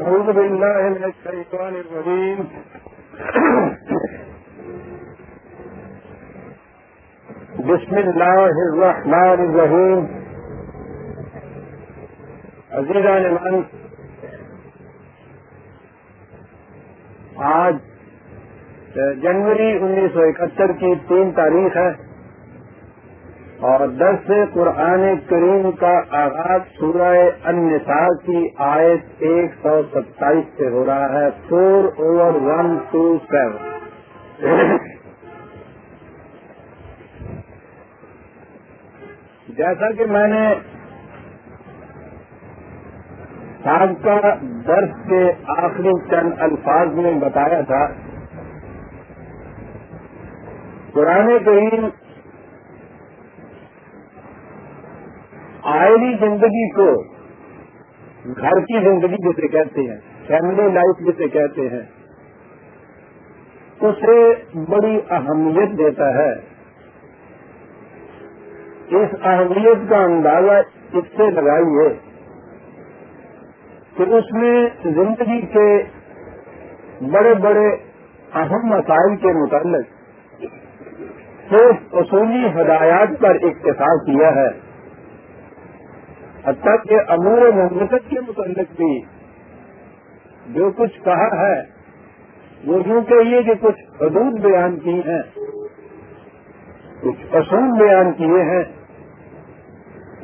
أعوذ بالله من الشيطان الرجيم. بسم الله الرحمن الرحيم. عزیزان من آج جنوری انیس سو اکہتر کی تین تاریخ ہے۔ اور دس قرآن کریم کا آغاز سورہ النساء کی آیت ایک سو ستائیس سے ہو رہا ہے۔ Four over one two seven جیسا کہ میں نے سابقہ درس کے آخری چند الفاظ میں بتایا تھا، قرآن کریم آئلی زندگی کو گھر کی زندگی جسے کہتے ہیں فیملی لائف جسے کہتے ہیں، اسے بڑی اہمیت دیتا ہے۔ اس اہمیت کا اندازہ اس سے لگائیے کہ اس میں زندگی کے بڑے بڑے اہم مسائل کے متعلق صرف اصولی ہدایات پر اکتفا کیا ہے۔ حتیٰ کہ امور مملکت کے متعلق بھی جو کچھ کہا ہے، وہ یوں کہیے کہ کچھ حدود بیان کی ہیں، کچھ اصول بیان کیے ہیں،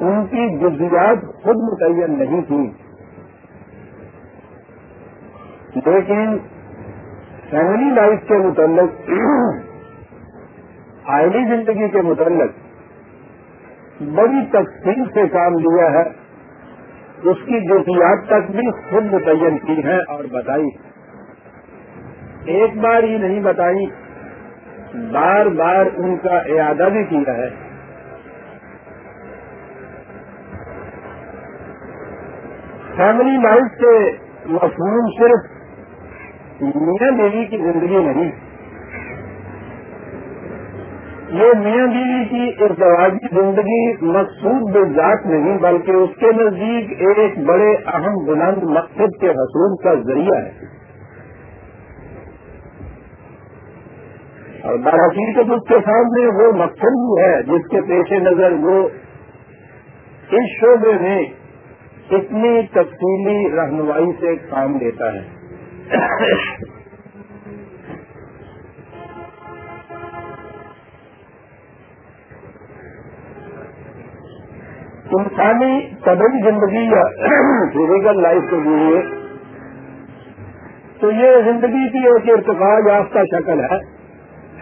ان کی جزیات خود متعین نہیں تھی۔ لیکن فیملی لائف کے متعلق آئلی زندگی کے متعلق بڑی تقسیم سے کام لیا ہے۔ اس کی جزیات تک بھی خود متعین کی ہے اور بتائی۔ ایک بار ہی نہیں بتائی، بار بار ان کا اعادہ بھی کیا ہے۔ فیملی لائف سے مفہوم صرف میاں بیوی کی زندگی نہیں یہ میاں بیوی کی ارتواجی زندگی مقصود ذات نہیں، بلکہ اس کے نزدیک ایک بڑے اہم بلند مقصد کے حصول کا ذریعہ ہے۔ اور برحقیقت اس کے سامنے وہ مقصد بھی ہے جس کے پیش نظر وہ اس شعبے میں اتنی تفصیلی رہنمائی سے کام لیتا ہے۔ انسانی قدم زندگی یا فزیکل لائف کے لیے تو یہ زندگی کی ایک ارتقا یافتہ شکل ہے۔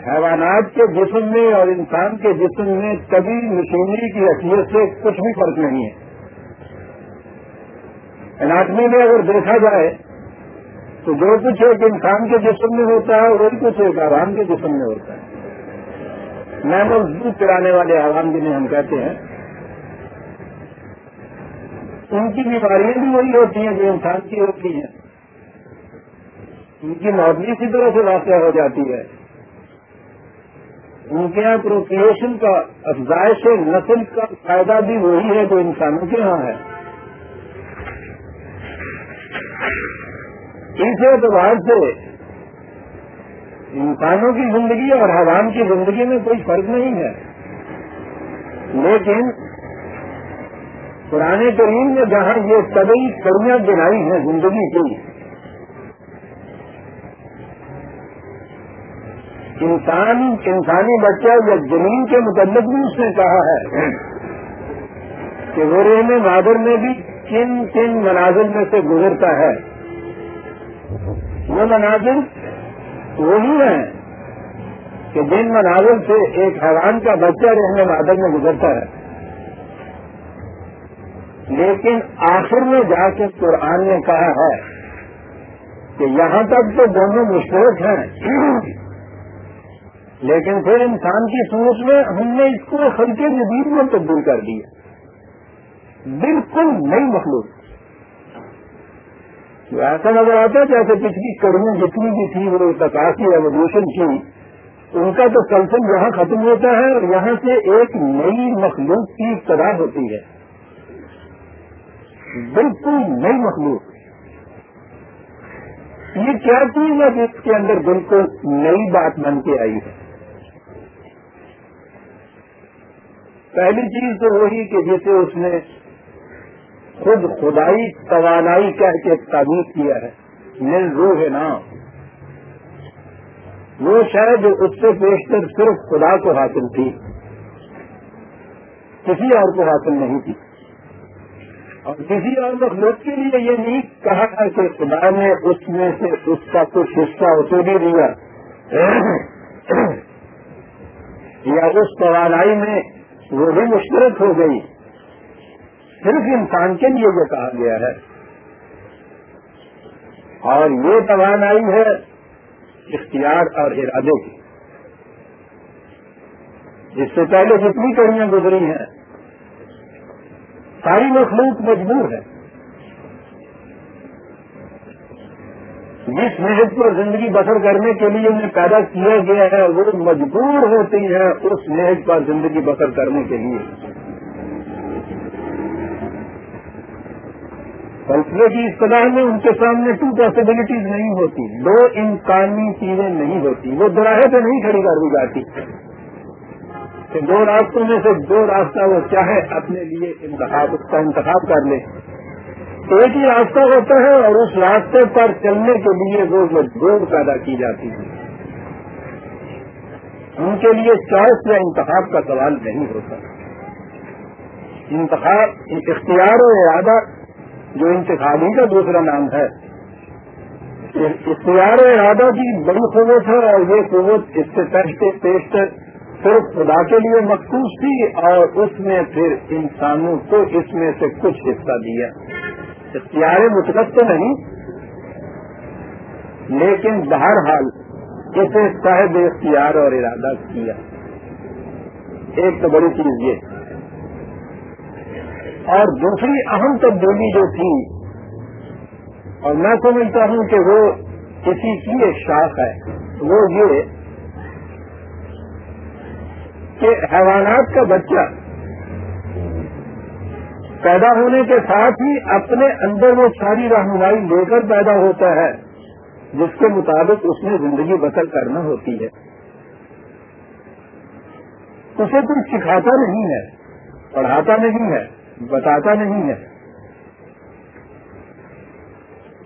حیوانات کے جسم میں اور انسان کے جسم میں کبھی مشینری کی حیثیت سے کچھ بھی فرق نہیں ہے۔ اناٹمی میں اگر دیکھا جائے تو جو کچھ ایک انسان کے جسم میں ہوتا ہے، وہی کچھ ایک عوام کے جسم میں ہوتا ہے۔ میں دودھ چلانے والے عوام جنہیں ہم کہتے ہیں ان کی بیماریاں بھی وہی ہوتی ہیں جو انسان کی ہوتی ہیں۔ ان کی موت بھی اسی طرح سے واقع ہو جاتی ہے۔ ان کے یہاں پروکریشن کا، افزائش نسل کا فائدہ بھی وہی ہے جو انسانوں کے یہاں ہے۔ اس اعتبار سے انسانوں کی زندگی اور حوام کی زندگی میں کوئی فرق نہیں ہے۔ لیکن قرآن کریم نے جہاں یہ کبھی کڑیاں بنائی ہیں زندگی کی، انسان، انسانی بچہ یا زمین کے متعلق بھی اس نے کہا ہے کہ وہ رحم مادر میں بھی کن کن مناظر میں سے گزرتا ہے۔ وہ مناظر وہی ہیں کہ جن مناظر سے ایک حیران کا بچہ رہنے مادر میں گزرتا ہے۔ لیکن آخر میں جا کے قرآن نے کہا ہے کہ یہاں تک تو دونوں مشترک ہیں۔ لیکن پھر انسان کی سوچ میں ہم نے اس کو خلقے جدید میں تبدیل کر دیا۔ بالکل نئی مخلوق۔ ایسا نظر آتا ہے جیسے پچھلی کڑیاں جتنی بھی تھی وہ تقاسی ریولیوشن کی، ان کا تو کلسن یہاں ختم ہوتا ہے اور یہاں سے ایک نئی مخلوق کی ابتدا ہوتی ہے۔ بالکل نئی مخلوق. یہ کیا چیز ہے جس کے اندر بالکل نئی بات بن کے آئی ہے؟ پہلی چیز تو وہی کہ جسے اس نے خود خدائی توانائی کہہ کے تعبیر کیا ہے مل روح ہے نا وہ شاید جو اس سے بیشتر صرف خدا کو حاصل تھی، کسی اور کو حاصل نہیں تھی۔ اور کسی اور مخلوق کے لیے یہ نہیں کہا تھا کہ خدا نے اس میں سے اس کا کچھ حصہ اسے بھی دیا۔ یا اس توانائی میں وہ بھی مشترک ہو گئی۔ صرف انسان کے لیے یہ کہا گیا ہے۔ اور یہ توانائی ہے اختیار اور ارادے کی۔ جس سے پہلے جتنی کڑیاں گزری ہیں ساری مخلوق مجبور ہے۔ جس محض پر زندگی بسر کرنے کے لیے انہیں پیدا کیا گیا ہے، وہ مجبور ہوتی ہے اس محض پر زندگی بسر کرنے کے لیے۔ فلسفے کی اصطلاح میں ان کے سامنے ٹو پاسبلٹیز نہیں ہوتی، دو امکانی چیزیں نہیں ہوتی۔ وہ دوراہے پہ نہیں کھڑی کر دی جاتی۔ کہ دو راستوں میں سے دو راستہ وہ چاہے، اپنے لیے انتخاب، اس کا انتخاب کر لے۔ ایک ہی راستہ ہوتا ہے اور اس راستے پر چلنے کے لیے وہ مجبور پیدا کی جاتی ہے۔ ان کے لیے چوائس یا انتخاب کا سوال نہیں ہوتا۔ انتخاب، اختیار و ارادہ، جو انتخابی کا دوسرا نام ہے۔ اختیار و ارادہ کی بڑی قوت ہے اور یہ قوت اس سے پیشتے پیشتر صرف خدا کے لیے مخصوص تھی اور اس نے پھر انسانوں کو اس میں سے کچھ حصہ دیا۔ اختیار مطلب تو نہیں، لیکن بہرحال اسے صاحب اختیار اور ارادہ کیا۔ ایک تو بڑی چیز یہ۔ اور دوسری اہم تبدیلی جو تھی، اور میں سمجھتا ہوں کہ وہ کسی کی ایک شاخ ہے، وہ یہ کہ حیوانات کا بچہ پیدا ہونے کے ساتھ ہی اپنے اندر وہ ساری رہنمائی لے کر پیدا ہوتا ہے، جس کے مطابق اس میں زندگی بسر کرنا ہوتی ہے۔ اسے کوئی سکھاتا نہیں ہے، پڑھاتا نہیں ہے، بتاتا نہیں ہے۔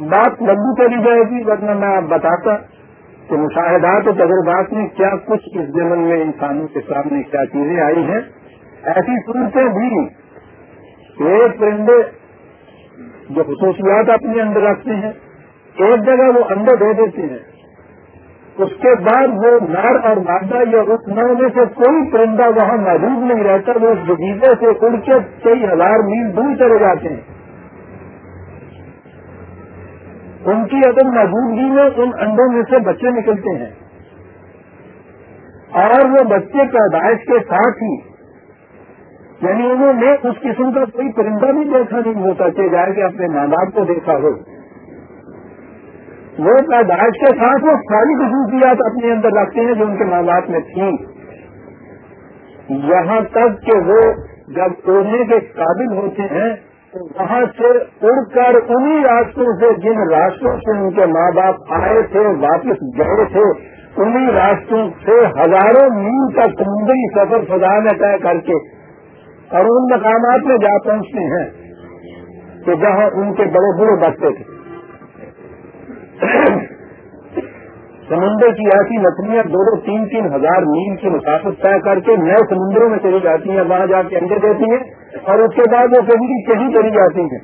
بات لمبی چلی جائے گی، ورنہ میں آپ بتاتا۔ کہ مشاہدات و تجربات میں کیا کچھ اس زمن میں انسانوں کے سامنے کیا چیزیں آئی ہیں؟ ایسی صورتیں بھی ایک پرندے جو خصوصیات اپنے اندر رکھتے ہیں، ایک جگہ وہ اندر دے دیتے ہیں۔ اس کے بعد وہ نار اور مادہ یا اس نو میں سے کوئی پرندہ وہاں موجود نہیں رہتا، وہ اس بغیزے سے اڑ کے کئی ہزار میل دور چلے جاتے ہیں۔ ان کی عدم موجودگی میں ان انڈوں میں سے بچے نکلتے ہیں اور وہ بچے پیدائش کے ساتھ ہی یعنی انہوں نے اس قسم کا کوئی پرندہ بھی دیکھا نہیں ہوتا کہ جائے کہ اپنے ماں باپ کو دیکھا ہو۔ وہ پیدائش کے ساتھ وہ ساری خصوصیات اپنے اندر رکھتے ہیں جو ان کے ماں باپ میں تھیں۔ یہاں تک کہ وہ جب اڑنے کے قابل ہوتے ہیں وہاں سے اڑ کر انہی راستوں سے جن راستوں سے ان کے ماں باپ آئے تھے، واپس گئے تھے، انہی راستوں سے ہزاروں میل کا سمندری سفر سزا میں طے کر کے اور ان مقامات میں جا پہنچتے ہیں کہ جہاں ان کے بڑے بڑے بچے تھے۔ سمندر کی ایسی مچھلیاں دو دو تین تین ہزار میل کی مسافت طے کر کے نئے سمندروں میں چلی جاتی ہیں، وہاں جا کے انڈے دیتی ہیں اور اس کے بعد وہ کہیں کہیں چلی جاتی ہیں۔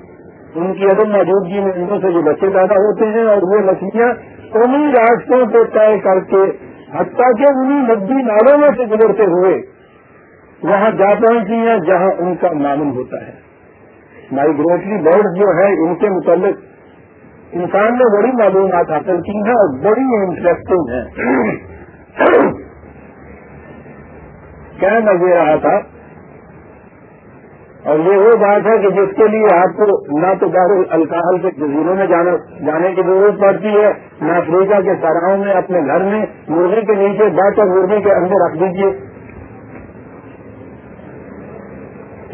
ان کی عدم موجودگی میں انہوں سے جو بچے پیدا ہوتے ہیں اور وہ مچھلیاں انہیں راستوں کو طے کر کے حتیٰ کہ انہیں ندی نالوں میں سے گزرتے ہوئے وہاں جا پہنچتی ہیں جہاں ان کا معمول ہوتا ہے۔ مائگریٹری برڈ جو ہے ان کے متعلق انسان نے بڑی معلومات حاصل کی ہیں اور بڑی انٹرسٹنگ ہیں۔ کیا میں دے رہا تھا؟ اور یہ وہ بات ہے کہ جس کے لیے آپ کو نہ تو دار الکاحل کے جزیروں میں جانے کی ضرورت پڑتی ہے، نہ افریقہ کے سراؤں میں، اپنے گھر میں، مرغی کے نیچے بیٹھ کر مرغی کے اندر رکھ دیجیے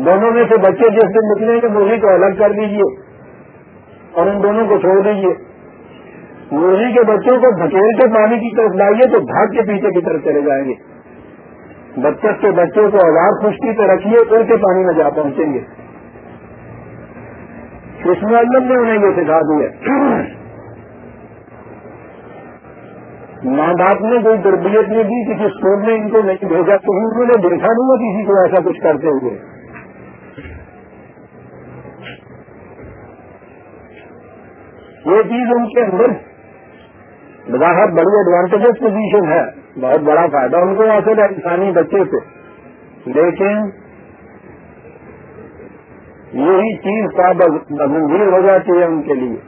دونوں میں سے بچے جس دن نکلیں گے، مرغی کو الگ کر دیجیے اور ان دونوں کو چھوڑ دیجیے مرغی کے بچوں کو دھکیل کے پانی کی طرف لائیے تو بھاگ کے پیچھے کی طرف چلے جائیں گے۔ بچت کے بچوں کو آزاد خشکی پہ رکھیے اڑ کے پانی میں جا پہنچیں گے۔ اللہ نے انہیں یہ سکھا دیا۔ ماں باپ نے کوئی تربیت نہیں دی، کسی اسکول میں ان کو نہیں بھیجا، تو انہوں نے دیکھا نہیں کسی کو ایسا کچھ کرتے ہوئے۔ یہ چیز ان کے اندر بظاہر بڑی ایڈوانٹیجز پوزیشن ہے۔ بہت بڑا فائدہ ان کو حاصل ہے انسانی بچے سے۔ لیکن یہی چیز کا منظور ہو جاتی ہے ان کے لیے۔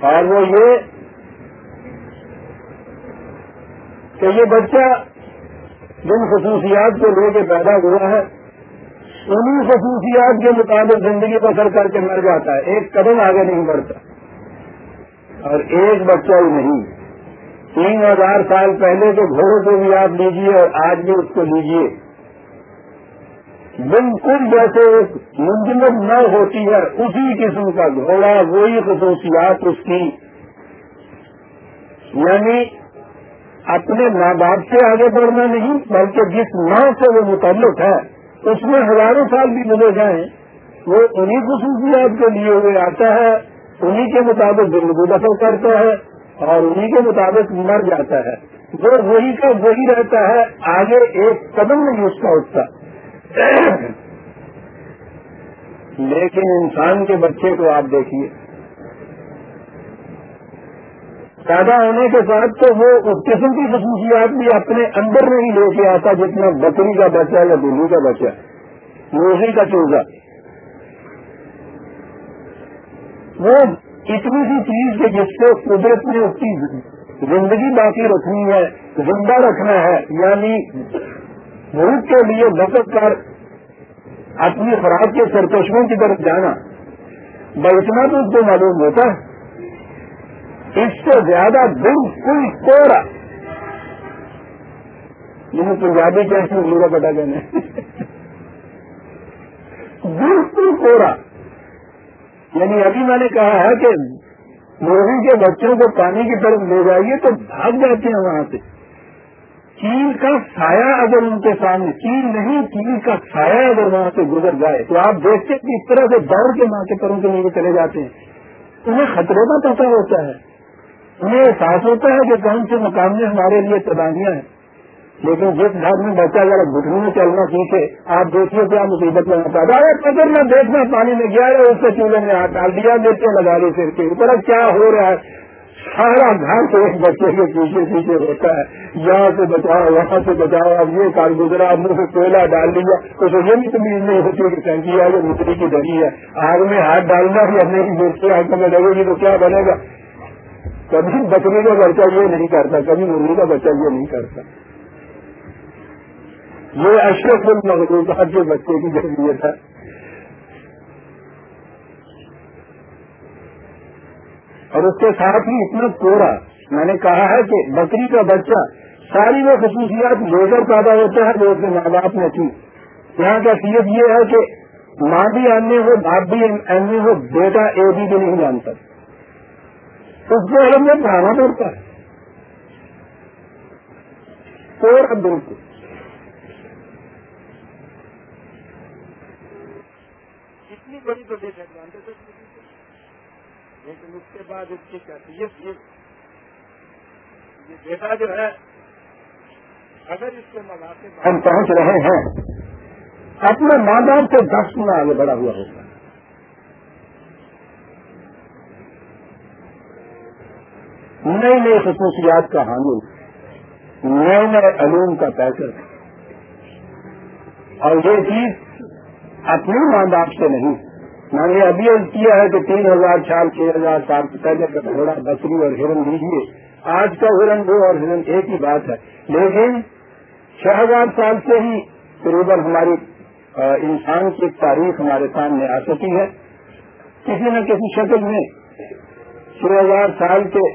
اور وہ یہ کہ یہ بچہ جن خصوصیات کو لے کے پیدا ہوا ہے انہیں خصوصیات کے مطابق زندگی بسر کر کے مر جاتا ہے۔ ایک قدم آگے نہیں بڑھتا۔ اور ایک بچہ ہی نہیں۔ تین ہزار سال پہلے کے گھوڑوں کو بھی آپ لیجیے اور آج بھی اس کو لیجیے بالکل جیسے ایک منجمد نہ ہوتی ہے اسی قسم کا گھوڑا، وہی خصوصیات اس کی۔ یعنی اپنے ماں باپ سے آگے بڑھنا نہیں، بلکہ جس ماں سے وہ متعلق ہے اس میں ہزاروں سال بھی ملے جائیں، وہ انہیں خصوصیات کے لیے ہوئے آتا ہے انہیں کے مطابق زندگی دفع کرتا ہے اور انہیں کے مطابق مر جاتا ہے۔ وہ وہی کا وہی رہتا ہے، آگے ایک قدم نہیں اس کا اٹھتا۔ لیکن انسان کے بچے کو آپ دیکھیے۔ پیدا ہونے کے ساتھ تو وہ اس قسم کی خصوصیات بھی اپنے اندر نہیں لے کے آتا جتنا بکری کا بچہ یا دلی کا بچہ، موہی کا چوزا۔ وہ اتنی سی چیز کہ جس سے قدرت نے اس کی زندگی باقی رکھنی ہے، زندہ رکھنا ہے یعنی ملک کے لیے بچت کر اپنی خوراک کے سرکشموں کی طرف جانا۔ اتنا تو اس کو معلوم ہوتا ہے۔ اس سے زیادہ بالکل کوڑا۔ جنہیں پنجابی کیسے میرا پتا کہنے بالکل کوڑا۔ یعنی ابھی میں نے کہا ہے کہ مرغی کے بچوں کو پانی کی طرف لے جائیے تو بھاگ جاتے ہیں وہاں سے۔ چیل کا سایہ اگر ان کے سامنے، چیل نہیں، چیل کا سایہ اگر وہاں سے گزر جائے، تو آپ دیکھتے کہ اس طرح سے دوڑ کے ماں کے پروں کے نیچے چلے جاتے ہیں۔ انہیں خطرے کا پتہ ہوتا ہے۔ انہیں احساس ہوتا ہے کہ کون سے مقام میں ہمارے لیے تباہیاں ہیں۔ لیکن جس گھر میں بچہ اگر گھٹنوں میں چلنا سیکھے، آپ دیکھیے کیا مصیبت میں پیدا ہے۔ اگر میں دیکھنا، پانی میں گیا ہے، اس سے چولہے میں ہاتھ ڈال دیا دیکھتے لگا رہی سر کے اوپر۔ اب کیا ہو رہا ہے؟ سارا گھر تو ایک بچے کے پیچھے پیچھے ہوتا ہے۔ یہاں سے بچاؤ، وہاں سے بچاؤ، اب یہ کال گزرا منہ سے کوئلہ ڈال دیا۔ تو یہ بھی تمہیں نہیں ہوتی کہ ٹینکی ہے جو مٹری کی دری ہے۔ آگ میں ہاتھ ڈالنا بھی اپنے دوسرے آگ میں لگے گی تو کیا بنے گا؟ کبھی بکری کا بچہ یہ نہیں کرتا، کبھی مرغی کا بچہ یہ نہیں کرتا۔ یہ اشرف المخلوقات کے بچے کی ضروریت ہے۔ اور اس کے ساتھ ہی اتنا کوڑا میں نے کہا ہے کہ بکری کا بچہ ساری وہ خصوصیات لیزر پیدا ہوتا ہے جو اس کے ماں باپ میں تھی یہاں کا سیت یہ ہے کہ ماں بھی آنے ہو، باپ بھی آنے ہو، بیٹا اے بھی نہیں جانتا۔ اس کو علم میں پڑھانا پڑتا ہے۔ اور بڑی تو ڈس ایڈوانٹیج لیکن اس کے بعد اس کی کیفیت یہ بیٹا جو ہے اگر اس کے مواقع ہم پہنچ رہے ہیں اپنے ماں باپ سے دس گنا آگے بڑا ہوا ہوگا۔ نئی نئی خصوصیات کا حامل نئے نئے علوم کا پیکر اور یہ چیز اپنے ماں باپ سے نہیں۔ میں نے ابھی کیا ہے کہ تین ہزار سال، چھ ہزار سال پہلے کا گھوڑا، بکری اور ہرن دیجیے آج کا ہرن دو اور ہرن ایک ہی بات ہے۔ لیکن چھ ہزار سال سے ہی قریب ہماری انسان کی تاریخ ہمارے سامنے آ سکی ہے۔ کسی نہ کسی شکل میں چھ ہزار سال کے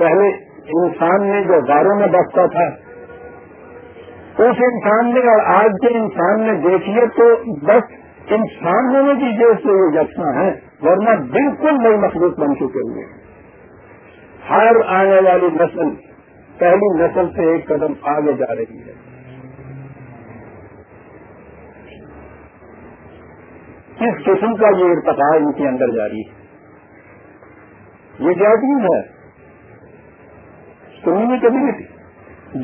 پہلے انسان نے جو غاروں میں بستا تھا، اس انسان نے اور آج کے انسان نے دیکھیے تو بس انسان ہونے کی جو سے یہ یکساں ہے ورنہ بالکل نئی مخلوق بن چکے ہوئے ہر آنے والی نسل، پہلی نسل سے ایک قدم آگے جا رہی ہے۔ کس قسم کا یہ ارتقا ان کے اندر جاری ہے؟ یہ کیا چیز ہے کمیونٹی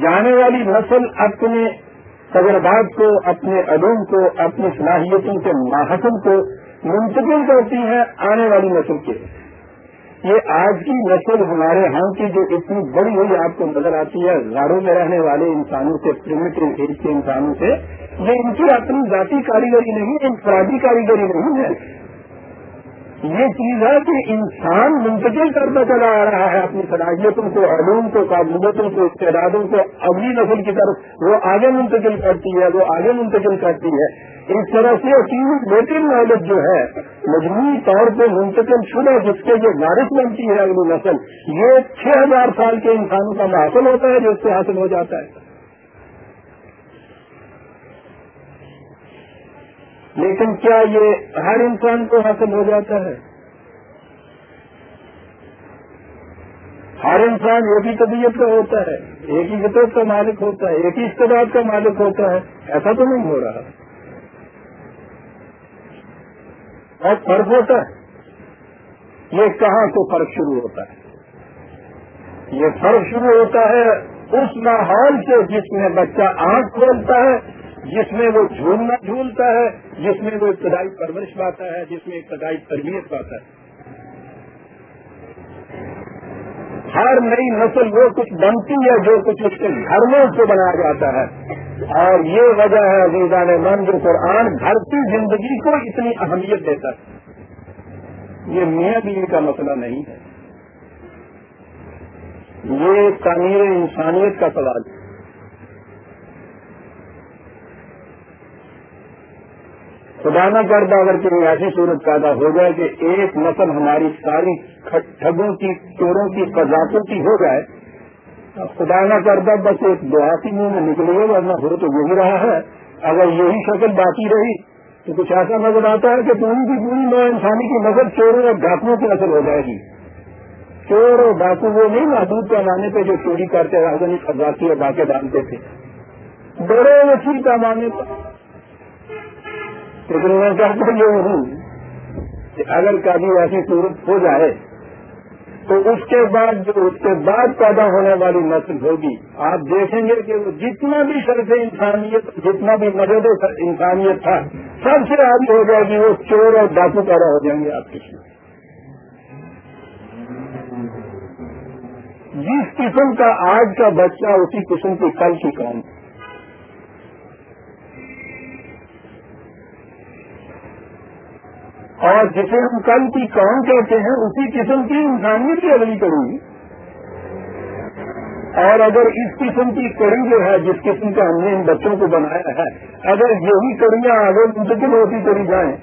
جانے والی نسل اپنے تجربات کو، اپنے علوم کو، اپنی صلاحیتوں کے ماحصل کو منتقل کرتی ہے آنے والی نسل کے۔ یہ آج کی نسل ہمارے ہاں کی جو اتنی بڑی ہوئی آپ کو نظر آتی ہے، غاروں میں رہنے والے انسانوں سے پریمیٹو ایج کے انسانوں سے، یہ ان کی اپنی ذاتی کاریگری نہیں، انفرادی کاریگری نہیں ہے۔ یہ چیز ہے کہ انسان منتقل کرتا چلا آ رہا ہے اپنی صلاحیتوں کو، علوم کو قابلیتوں کو، استعدادوں کو، اگلی نسل کی طرف وہ آگے منتقل کرتی ہے، وہ آگے منتقل کرتی ہے۔ اس طرح سے لیکن نالج جو ہے، مجموعی طور پہ منتقل شدہ جس کے جو بارش بنتی ہے اگلی نسل، یہ چھ ہزار سال کے انسانوں کا حاصل ہوتا ہے جو اس سے حاصل ہو جاتا ہے۔ لیکن کیا یہ ہر انسان کو حاصل ہو جاتا ہے؟ ہر انسان ایک ہی طبیعت کا ہوتا ہے، ایک ہی فطرت کا مالک ہوتا ہے، ایک ہی استداد کا مالک ہوتا ہے، ایسا تو نہیں ہو رہا۔ اور فرق ہوتا ہے۔ یہ کہاں سے فرق شروع ہوتا ہے؟ یہ فرق شروع ہوتا ہے اس ماحول سے جس میں بچہ آنکھ کھولتا ہے جس میں وہ جھولنا جھولتا ہے، جس میں وہ ابتدائی پرورش پاتا ہے، جس میں ابتدائی تربیت پاتا ہے۔ ہر نئی نسل وہ کچھ بنتی ہے جو کچھ اس کے گھر میں اس سے بنایا جاتا ہے۔ اور یہ وجہ ہے عزیزان من جو قرآن گھر کی زندگی کو اتنی اہمیت دیتا ہے۔ یہ میاں بیوی کا مسئلہ نہیں ہے۔ یہ تعمیر انسانیت کا سوال ہے۔ خدا نہ کرتا اگر کوئی ایسی صورت پیدا ہو جائے کہ ایک نسل ہماری ساری ٹھگوں کی، چوروں کی، قزاقوں کی ہو جائے خدا نہ کرتا بس ایک دعا کی منہ میں نکلے گا ورنہ ہو تو یہی رہا ہے۔ اگر یہی شکل باقی رہی، تو کچھ ایسا نظر آتا ہے کہ پوری کی پوری نو انسانی کی نظر چوروں اور ڈاکوؤں کی نظر ہو جائے گی۔ چور اور ڈاکو وہ نہیں، محدود پیمانے پہ جو چوری کرتے رہے قزاقی اور ڈاکے ڈالتے تھے۔ بڑے وسیع پیمانے پر لیکن میں چاہتا یہ ہوں کہ اگر کبھی ایسی صورت ہو جائے تو اس کے بعد جو اس کے بعد پیدا ہونے والی نسل ہوگی، آپ دیکھیں گے کہ وہ جتنا بھی شرف انسانیت، جتنا بھی مدد انسانیت تھا، سب سے آگے ہو جائے گی، وہ چور اور ڈاکو پیدا ہو جائیں گے آپ کے جس قسم کا آج کا بچہ، اسی قسم کی کل کی کام اور جسے ہم کل کی کون کہتے ہیں، اسی قسم کی انسانیت کی اگلی کڑی۔ اور اگر اس قسم کی کڑی جو ہے، جس قسم کا ہم نے ان بچوں کو بنایا ہے، اگر یہی کڑیاں آگے منتقل ہوتی چلی جائیں۔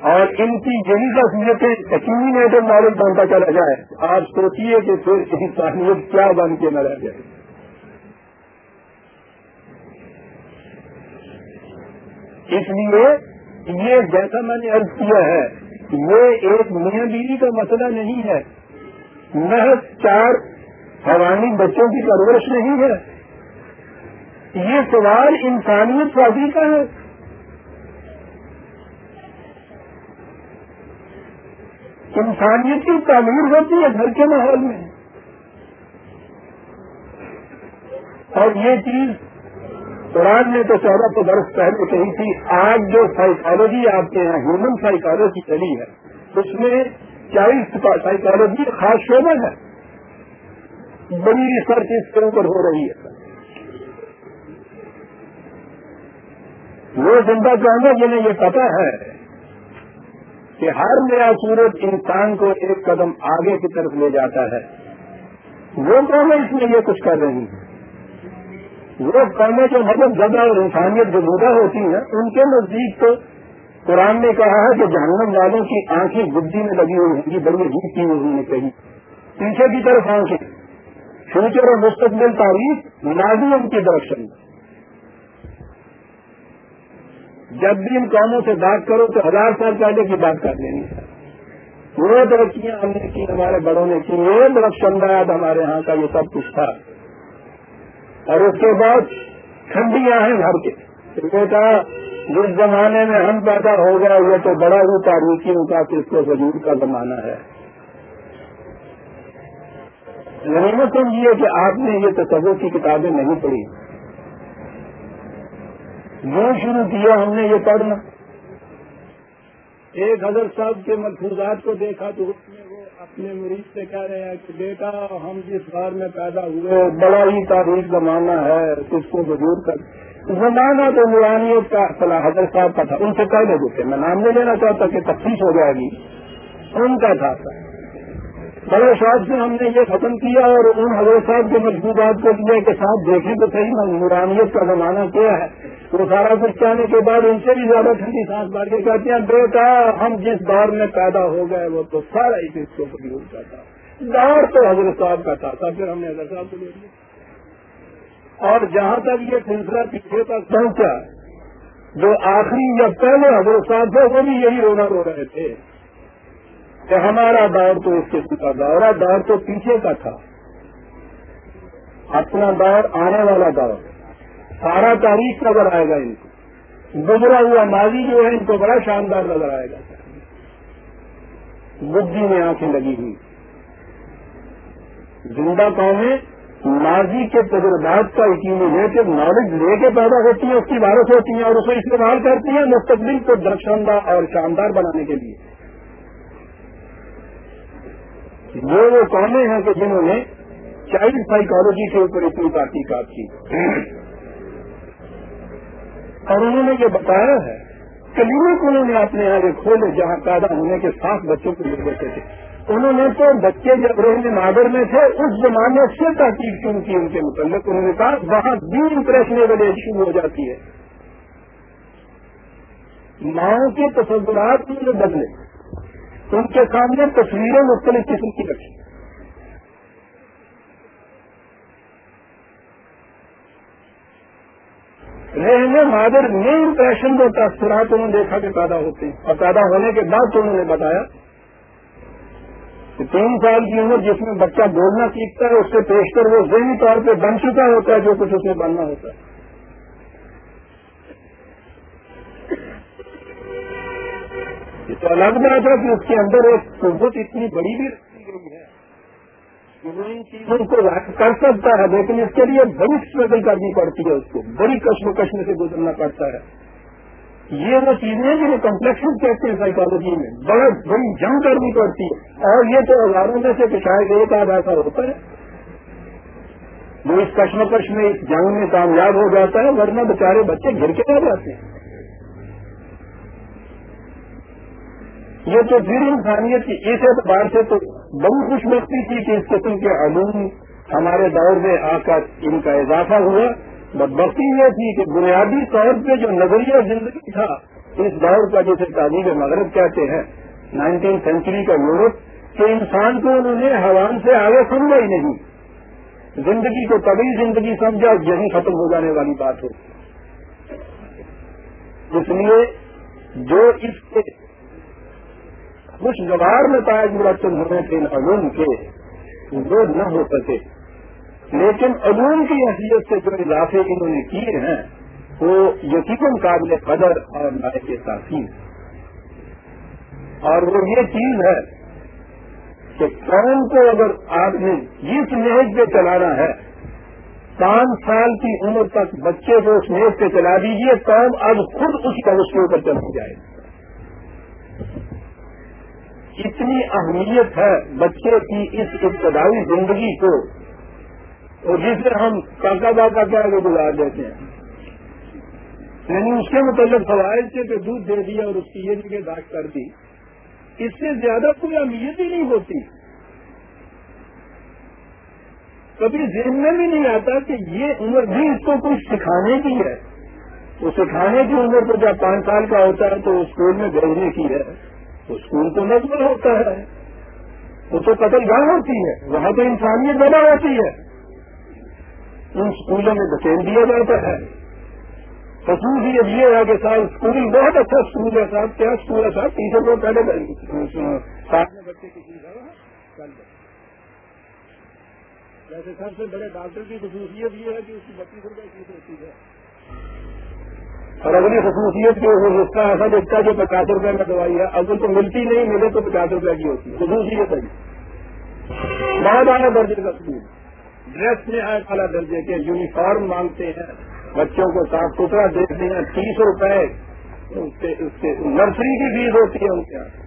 اور ان کی یہی خصوصیتیں یقینی میٹر نالج بنتا چلا جائے آپ سوچیے کہ پھر انسانیت کیا بن کے نہ رہ جائے۔ اس لیے یہ جیسا میں نے ارد کیا ہے یہ ایک میاں بیوی کا مسئلہ نہیں ہے۔ محض چار حوانی بچوں کی پرورش نہیں ہے۔ یہ سوال انسانیت سازی کا ہے۔ انسانیت کی تعمیر ہوتی ہے گھر کے ماحول میں۔ اور یہ چیز قرآن نے تو چودہ سو برس پہلے کہی تھی، آج جو سائیکالوجی آپ کے یہاں ہیومن سائیکالوجی چلی ہے، اس میں چائلڈ سائیکالوجی خاص شعبہ ہے۔ بڑی ریسرچ اس کے اوپر ہو رہی ہے۔ وہ زندہ جانور جنہیں یہ پتا ہے کہ ہر نیا سورج انسان کو ایک قدم آگے کی طرف لے جاتا ہے۔ وہ کون اس میں یہ کچھ کر رہی ہیں وہ کرنے کے مطلب زدہ اور انسانیت جو بوڑھا ہوتی ہیں، ان کے نزدیک تو قرآن نے کہا ہے کہ جہنم والوں کی آنکھیں بدھی میں لگی ہوئی ہوں گی بڑی عجیب کی انہوں نے کہی۔ پیچھے کی طرف آنکھیں۔ فیوچر اور مستقبل تاریخ ماضی کی ڈائریکشن جب بھی ان کاموں سے بات کرو تو ہزار سال پہلے کی بات کر لینی ہے وہ ترقیاں ہم نے کی، ہمارے بڑوں نے کی یہ بڑا ہمارے ہاں کا یہ سب کچھ تھا۔ اور اس کے بعد ٹھنڈیاں ہیں گھر کے۔ بیٹا، جس زمانے میں ہم پیدا ہو گئے، یہ تو بڑا ہی تاریخی کا اس کو وجود کا زمانہ ہے۔ یعنی نہیں سمجھیے کہ آپ نے یہ تصور کی کتابیں نہیں پڑھی۔ یوں شروع کیا ہم نے یہ پڑھنا۔ ایک حضرت صاحب کے ملفوظات کو دیکھا تو اس میں اپنے مریض سے کہہ رہے ہیں کہ بیٹا، ہم جس گھر میں پیدا ہوئے، بڑا ہی تاریخ زمانہ ہے، کس کو ضرور کر۔ زمانہ تو نورانیت کا صلاح حضرت صاحب کا تھا، ان سے پہلے دیتے۔ میں نام نہیں لینا چاہتا کہ تفتیش ہو جائے گی۔ ان کا تھا۔ بڑے شاید سے ہم نے یہ ختم کیا اور ان حضرت صاحب کے مجبوبات کو دیا کے ساتھ دیکھیں تو صحیح نورانیت کا زمانہ کیا ہے۔ وہ سارا کچھ کہنے کے بعد ان سے بھی زیادہ ٹھنڈی سانس بار کے کہتے ہیں، بیٹا، ہم جس دور میں پیدا ہو گئے وہ تو سارا ہی چیز کو پریوگ کرتا دور تو حضرت صاحب کا تھا پھر ہم نے حضرت صاحب کو لے لیا اور جہاں تک یہ سلسلہ پیچھے تک پہنچا، جو آخری یا پہلے حضرت صاحب تھے، وہ بھی یہی رونا رو رہے تھے۔ کہ ہمارا دور تو اس قسم کا دور ہے دور تو پیچھے کا تھا۔ اپنا دور آنے والا دور سارا تاریخ نظر آئے گا ان کو۔ گزرا ہوا ماضی جو ہے، ان کو بڑا شاندار نظر آئے گا۔ بدھی میں آنکھیں لگی ہوئی۔ زندہ قومیں ماضی کے تجربات کا یقینی نالج لے کے پیدا ہوتی ہیں، اس کی وارث ہوتی ہیں اور اسے استعمال کرتی ہیں مستقبل کو درخشاندہ اور شاندار بنانے کے لیے۔ وہ وہ قومیں ہیں کہ جنہوں نے چائلڈ سائیکالوجی کے اوپر اتنی تحقیقات کی۔ اور انہوں نے یہ بتایا ہے کلیمے کو انہوں نے اپنے آگے کھولے جہاں پیدا ہونے کے ساتھ بچوں کو لے لیتے تھے۔ انہوں نے تو بچے جب رہنے ناگر میں تھے، اس زمانے سے تحقیق کیوں کی ان کے متعلق؟ انہوں نے کہا، وہاں بھی امپریشنیبل ایج شروع ہو جاتی ہے۔ ماؤں کے تصورات میں بدلے ان کے سامنے تصویریں مختلف قسم کی رکھی رہنے مادر میں امپریشن جو تاثرات انہوں نے دیکھا کہ پیدا ہوتے ہیں اور پیدا ہونے کے بعد تو انہوں نے بتایا کہ تین سال کی عمر جس میں بچہ بولنا سیکھتا ہے، اس سے پیش کر وہ ذہنی طور پہ بن چکا ہوتا ہے جو کچھ اس میں بننا ہوتا ہے۔ یہ تو الگ بات ہے کہ اس کے اندر ایک قوت اتنی بڑی بھی رکھی گئی ہے کہ وہ ان چیزوں کو کر سکتا ہے، لیکن اس کے لیے بڑی اسٹرگل کرنی پڑتی ہے اس کو، بڑی کشم کشم سے گزرنا پڑتا ہے۔ یہ وہ چیزیں ہیں جنہیں کمپلیکشن کہتے ہیں سائیکالوجی میں۔ بڑا بڑی جنگ کرنی پڑتی ہے۔ اور یہ تو ہزاروں میں سے شاید ایک آدھ ایسا ہوتا ہے۔ وہ اس کشمکش میں اس جنگ میں کامیاب ہو جاتا ہے، ورنہ بیچارے بچے گھر کے آ جاتے ہیں۔ یہ تو پھر انسانیت کی اس اعتبار سے تو بڑی خوش بختی تھی کہ اس قسم کے علوم ہمارے دور میں آ کر ان کا اضافہ ہوا۔ بدبختی یہ تھی کہ بنیادی طور پہ جو نظریہ زندگی تھا، اس دور کا جسے تعلیم مغرب کہتے ہیں، نائنٹین سینچری کا یورپ، کہ انسان کو انہوں نے حوام سے آگے سمجھا ہی نہیں۔ زندگی کو کبھی زندگی سمجھا یہی ختم ہو جانے والی بات ہو اس لیے جو اس کے خوشگوار نتائج مرتب ہونے تھے ان علوم کے وہ نہ ہو سکے۔ لیکن علوم کی حیثیت سے جو اضافے انہوں نے کیے ہیں، وہ یقین قابل قدر اور نئے کے تاثیر اور وہ یہ چیز ہے کہ قوم کو اگر آپ نے جس نیز پہ چلانا ہے، پانچ سال کی عمر تک بچے کو اس نیز پہ چلا دیجیے قوم اب خود اس کا اس کے اوپر چل جائے گی اتنی اہمیت ہے بچے کی اس ابتدائی زندگی کو اور جسے ہم کاکا باقا کیا وہ گزار دیتے ہیں۔ یعنی اس کے متعلق فوائد سے کہ دودھ دے دیا اور اس کی یہ جگہ داخ کر دی۔ اس سے زیادہ کوئی اہمیت ہی نہیں ہوتی۔ کبھی ذہن میں بھی نہیں آتا کہ یہ عمر بھی اس کو کچھ سکھانے کی ہے۔ وہ سکھانے کی عمر تو جب پانچ سال کا ہوتا ہے تو اسکول میں بھیجنے کی ہے۔ اسکول تو نظم ہوتا ہے۔ وہ تو قتل گاہ ہوتی ہے، وہاں تو انسانیت بنا ہوتی ہے۔ ان اسکولوں میں دھکیل دیا جاتا ہے۔ خصوصیت یہ ہے کہ صاحب اسکول بہت اچھا اسکول ہے صاحب کیا اسکول ہے؟ صاحب ٹیچر کو پہلے بچے ویسے سب سے بڑے ڈاکٹر کی خصوصیت یہ ہے کہ اس کی بتیس روپئے فیس ہوتی ہے۔ اور اگلی خصوصیت جو ہے اس کا ایسا دیکھتا ہے جو پچاس روپئے میں دوائی ہے اگر تو ملتی نہیں، ملے تو پچاس روپئے کی ہوتی ہے۔ خصوصیت ہے بہت اعلیٰ درجے کا اسکول ڈریس میں ہے اعلیٰ درجے کے یونیفارم مانگتے ہیں۔ بچوں کو صاف ستھرا دیکھتے ہیں، تیس روپئے نرسری کی فیس ہوتی ہے ان کے ہاں۔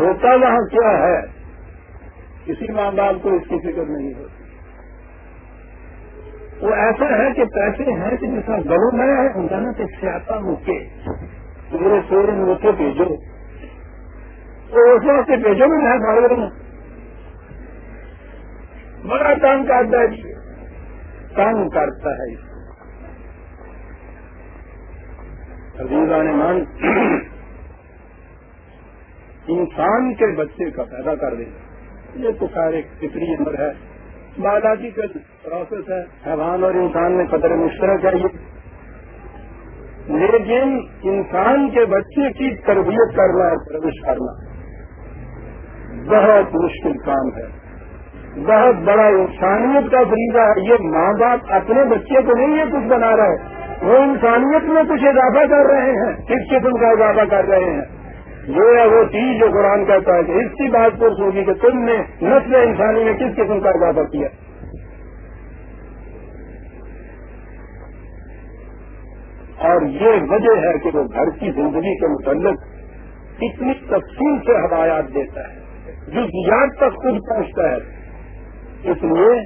ہوتا وہاں کیا ہے؟ کسی ماں باپ کو اس کی فکر نہیں ہوتی۔ وہ ایسا ہے کہ پیسے ہیں کہ جس میں گلو میں ہے انجانا سے سیاتا مکے میرے سورے مکے بھیجو۔ تو اس وقت بھیجو بھی میں بھاگ رہا ہوں۔ بڑا تنگ کرتا ہے جی۔ تنگ کرتا ہے۔ نے مان انسان کے بچے کا پیدا کر دیں یہ تو خیر ایک فطری عمر ہے۔ بالاجی کا پروسیس ہے۔ حیوان اور انسان میں قدر مشترک ہے لیکن انسان کے بچے کی تربیت کرنا اور پروش کرنا بہت مشکل کام ہے۔ بہت بڑا انسانیت کا فریضہ ہے۔ یہ ماں باپ اپنے بچے کو نہیں یہ کچھ بنا رہے، وہ انسانیت میں کچھ اضافہ کر رہے ہیں، کس قسم کا اضافہ کر رہے ہیں؟ جو ہے وہ چیز جو قرآن کہتا ہے کہ اس کی بات پر ہوگی کہ تم نے نسل انسانی میں کس قسم کا اضافہ کیا؟ اور یہ وجہ ہے کہ وہ گھر کی زندگی کے متعلق اتنی تفصیل سے ہدایات دیتا ہے جو یاد تک خود پہنچتا ہے۔ اس لیے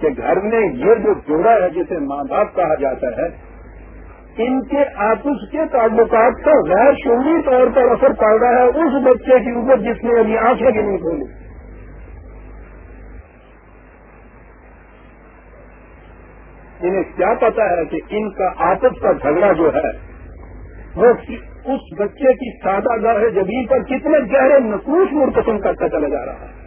کہ گھر میں یہ جو جوڑا ہے، جسے ماں باپ کہا جاتا ہے ان کے آپس کے تعلقات کا غیر شعوری طور پر اثر پڑ رہا ہے اس بچے کے اوپر جس نے ابھی آنکھیں بھی نہیں کھولی۔ انہیں کیا پتا ہے کہ ان کا آپس کا جھگڑا جو ہے، وہ اس بچے کی سادہ گاہ جبین پر کتنے گہرے نقوش مرتسم کرتا چلا جا رہا ہے۔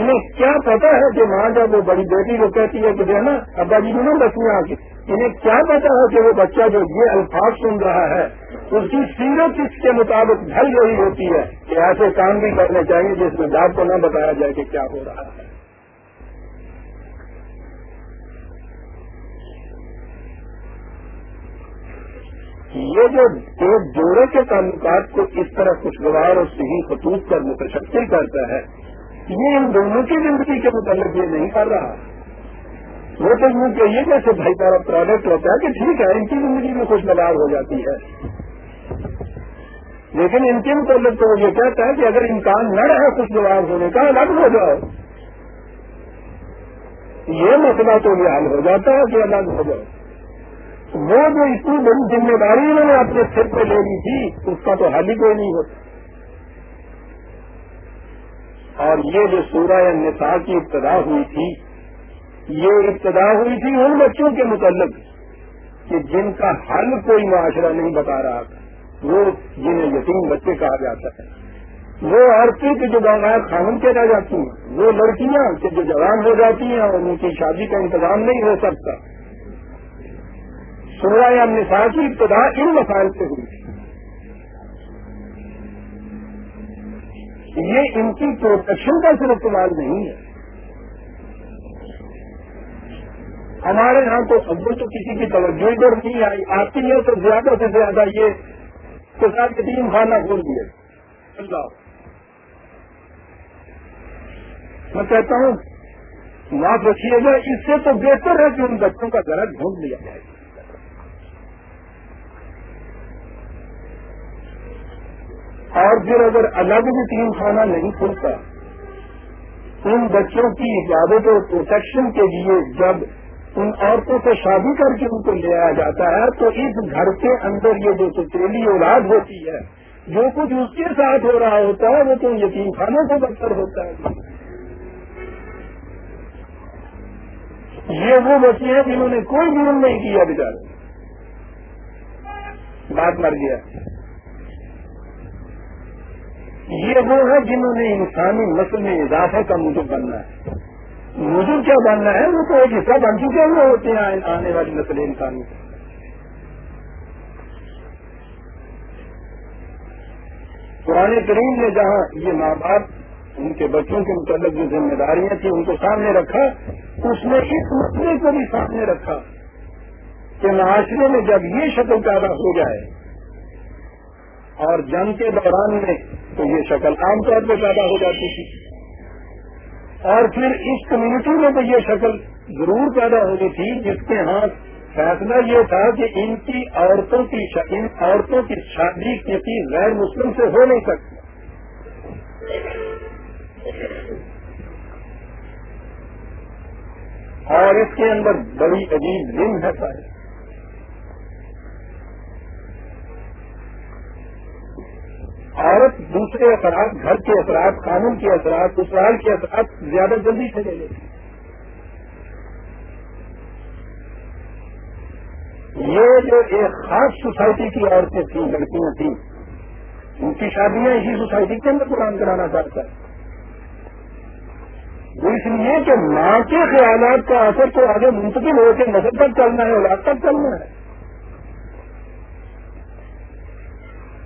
انہیں کیا پتا ہے کہ ماں جب وہ بڑی بیٹی کو کہتی ہے کہ جو ہے نا ابا جی نے بچیاں آ کے۔ انہیں کیا پتا ہے کہ وہ بچہ جو یہ الفاظ سن رہا ہے، اس کی سیرت اس کے مطابق ڈھل رہی ہوتی ہے کہ ایسے کام بھی کرنے چاہیے جس میں ڈاک کو نہ بتایا جائے کہ کیا ہو رہا ہے۔ یہ جو ایک جوڑے کے تعلقات کو اس طرح خوشگوار اور صحیح خطوط پر متشکل کرتا ہے یہ ان دونوں کی زندگی کے متعلق یہ نہیں کر رہا۔ وہ تو یوں کہیے جیسے بھائی چارہ پروڈکٹ ہوتا ہے کہ ٹھیک ہے، ان کی زندگی میں کچھ بدلاؤ ہو جاتی ہے۔ لیکن ان کے متعلق تو وہ یہ کہتا ہے کہ اگر امکان نہ رہے کچھ بدلاؤ ہونے کا، الگ ہو جاؤ۔ یہ مسئلہ تو یہ حل ہو جاتا ہے کہ الگ ہو جاؤ۔ وہ جو اتنی بڑی ذمہ داری انہوں نے اپنے سر پہ لے لی تھی، اس کا تو حل ہی کوئی نہیں ہوتا۔ اور یہ جو سورہ نساء کی ابتدا ہوئی تھی، یہ ابتدا ہوئی تھی ان بچوں کے متعلق کہ جن کا حل کوئی معاشرہ نہیں بتا رہا تھا، وہ جنہیں یتیم بچے کہا جاتا ہے۔ وہ عورتیں کہ جو بغیر خامن کے رہ جاتی ہیں، وہ لڑکیاں کہ جو جوان ہو جاتی ہیں اور ان کی شادی کا انتظام نہیں ہو سکتا۔ سورہ یا نساء کی ابتدا ان مسائل سے ہوئی یہ ان کی پروٹیکشن کا صرف استعمال نہیں ہے۔ ہمارے یہاں تو ابو تو کسی کی توجہ ادھر نہیں آئی۔ آتی ہے تو زیادہ سے زیادہ یہ سرکار کے تین خانہ کھول دیے۔ میں کہتا ہوں، معاف رکھیے گا، اس سے تو بہتر ہے کہ ان بچوں کا ذرا ڈھونڈ لیا جائے۔ اور پھر اگر الگ بھی خانہ نہیں کھلتا، ان بچوں کی حفاظت اور پروٹیکشن کے لیے جب ان عورتوں سے شادی کر کے ان کو لے آیا جاتا ہے، تو اس گھر کے اندر یہ جو ستیلی اولاد ہوتی ہے، جو کچھ اس کے ساتھ ہو رہا ہوتا ہے، وہ تو یتیم خانوں سے بدتر ہوتا ہے۔ یہ وہ بچے ہیں جنہوں نے کوئی جرم نہیں کیا بیچارے بات مر گیا۔ یہ وہ ہے جنہوں نے انسانی نسل میں اضافہ کا مجھے بننا ہے۔ مجھے کیا بننا ہے؟ وہ تو ایک حصہ بن چکے ہوئے ہوتے ہیں آنے والی نسل انسانی پرانے کریم نے جہاں یہ ماں باپ، ان کے بچوں کے متعلق جو ذمہ داریاں تھیں، ان کو سامنے رکھا، اس نے اس مسئلے کو بھی سامنے رکھا کہ معاشرے میں جب یہ شکل پیدا ہو جائے اور جنگ کے دوران میں تو یہ شکل عام طور پہ پیدا ہو جاتی تھی۔ اور پھر اس کمیونٹی میں تو یہ شکل ضرور پیدا ہونی تھی جس کے ہاں فیصلہ یہ تھا کہ ان کی عورتوں کی ان عورتوں کی شادی کسی غیر مسلم سے ہو نہیں سکتی۔ اور اس کے اندر بڑی عجیب دن ہے سارے عورت دوسرے اثرات، گھر کے اثرات، قانون کے اثرات، سسرال کے اثرات زیادہ جلدی سے لے لیتی یہ جو ایک خاص سوسائٹی کی عورتیں تھیں، لڑکیاں تھیں، ان کی شادیاں اسی سوسائٹی کے اندر قرآن کرانا چاہتا ہے۔ وہ اس لیے کہ ماں کے خیالات کا اثر تو آگے منتقل ہو کے نظر تک چلنا ہے، اولاد تک چلنا ہے۔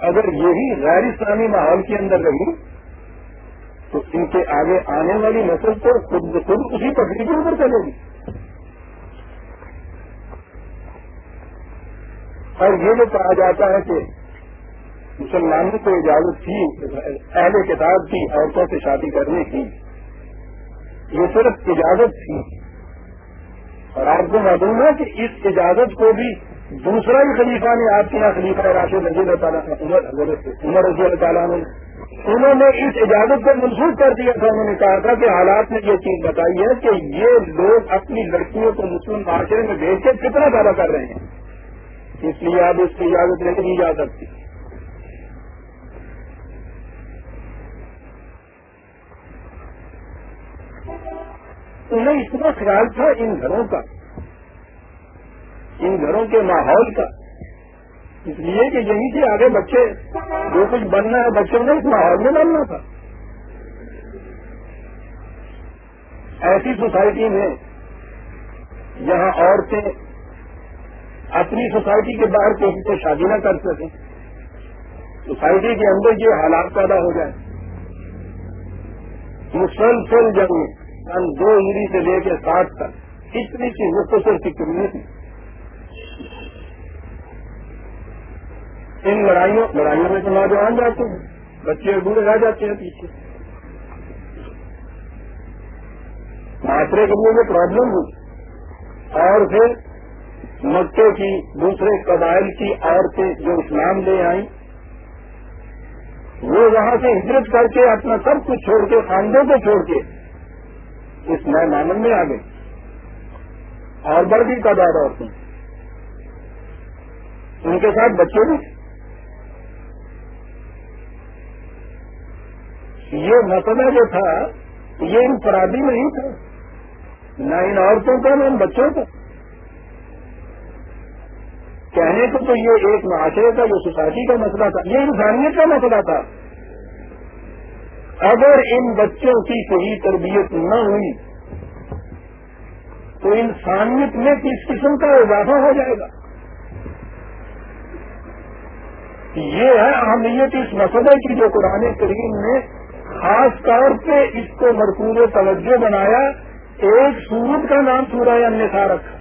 اگر یہی غیر اسلامی ماحول کے اندر رہی، تو ان کے آگے آنے والی نسل تو خود خود اسی پٹری کے اوپر چلے گی۔ اور یہ جو کہا جاتا ہے کہ مسلمانوں کو اجازت تھی، اہل کتاب کی، عورتوں سے شادی کرنے کی، یہ صرف اجازت تھی۔ اور آپ کو معلوم ہے کہ اس اجازت کو بھی دوسرا ہی خلیفہ نے آپ کے یہاں خلیفہ راشد رضی اللہ تعالیٰ عمر رضی اللہ تعالیٰ نے انہوں نے اس اجازت کو منسوخ کر دیا تھا، انہوں نے کہا تھا کہ حالات نے یہ چیز بتائی ہے کہ یہ لوگ اپنی لڑکیوں کو مسلم معاشرے میں بھیج کے کتنا پیدا کر رہے ہیں۔ اس لیے اب اس کی اجازت لے کے نہیں جا سکتی۔ انہیں اتنا خیال تھا ان گھروں کا ان گھروں کے ماحول کا۔ اس لیے کہ یہیں سے آگے بچے جو کچھ بننا ہے، بچوں نے اس ماحول میں بننا تھا۔ ایسی سوسائٹی میں جہاں عورتیں اپنی سوسائٹی کے باہر کسی سے شادی نہ کر سکیں، سوسائٹی کے اندر یہ حالات پیدا ہو جائے مسلسل جب سن دو ہری سے لے کے ساٹھ تک، اتنی سی مختصر کی کمیونٹی ان لڑائیوں لڑائیوں میں تو نوجوان جاتے ہیں، بچے بوڑھے رہ جاتے ہیں پیچھے۔ معاشرے کے لیے یہ پرابلم ہوئی اور پھر مکے کی دوسرے قبائل کی عورتیں جو اسلام لے آئیں، وہ وہاں سے ہجرت کر کے اپنا سب کچھ چھوڑ کے، خاندوں کو چھوڑ کے اس نئے مامن میں آ گئے۔ اور بڑھ بھی تعداد عورتیں۔ ان کے ساتھ بچے بھی۔ یہ مسئلہ جو تھا یہ انفرادی نہیں تھا۔ نہ ان عورتوں کا، نہ ان بچوں کا۔ کہنے کو تو یہ ایک معاشرے کا، جو سوسائٹی کا مسئلہ تھا، یہ انسانیت کا مسئلہ تھا۔ اگر ان بچوں کی صحیح تربیت نہ ہوئی، تو انسانیت میں کس قسم کا اضافہ ہو جائے گا؟ یہ ہے اہمیت اس مسئلے کی جو قرآن کریم نے خاص طور پہ اس کو مرکوز توجہ بنایا، ایک سورت کا نام سورہ انسا رکھا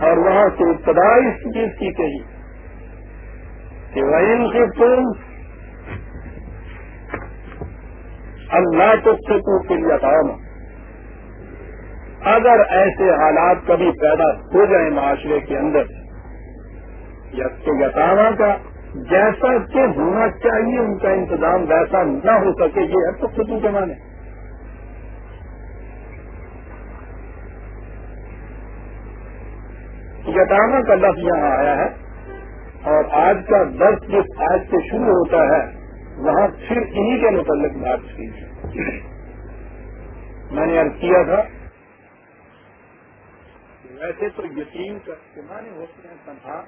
اور وہاں سے ابتدا اس چیز کی کہی کہ وہی سے تم اللہ تو سکو کے لیے اگر ایسے حالات کبھی پیدا ہو جائیں معاشرے کے اندر یتانا کا، جیسا کہ ہونا چاہیے ان کا انتظام ویسا نہ ہو سکے، یہ ہے تو خود کے مانے یتانا کا لفظ یہاں آیا ہے اور آج کا درد جس آج سے شروع ہوتا ہے، وہاں پھر انہی کے متعلق بات کی میں نے ارد کیا تھا، ویسے تو یتیم کا استعمال ہوتے ہیں تنہا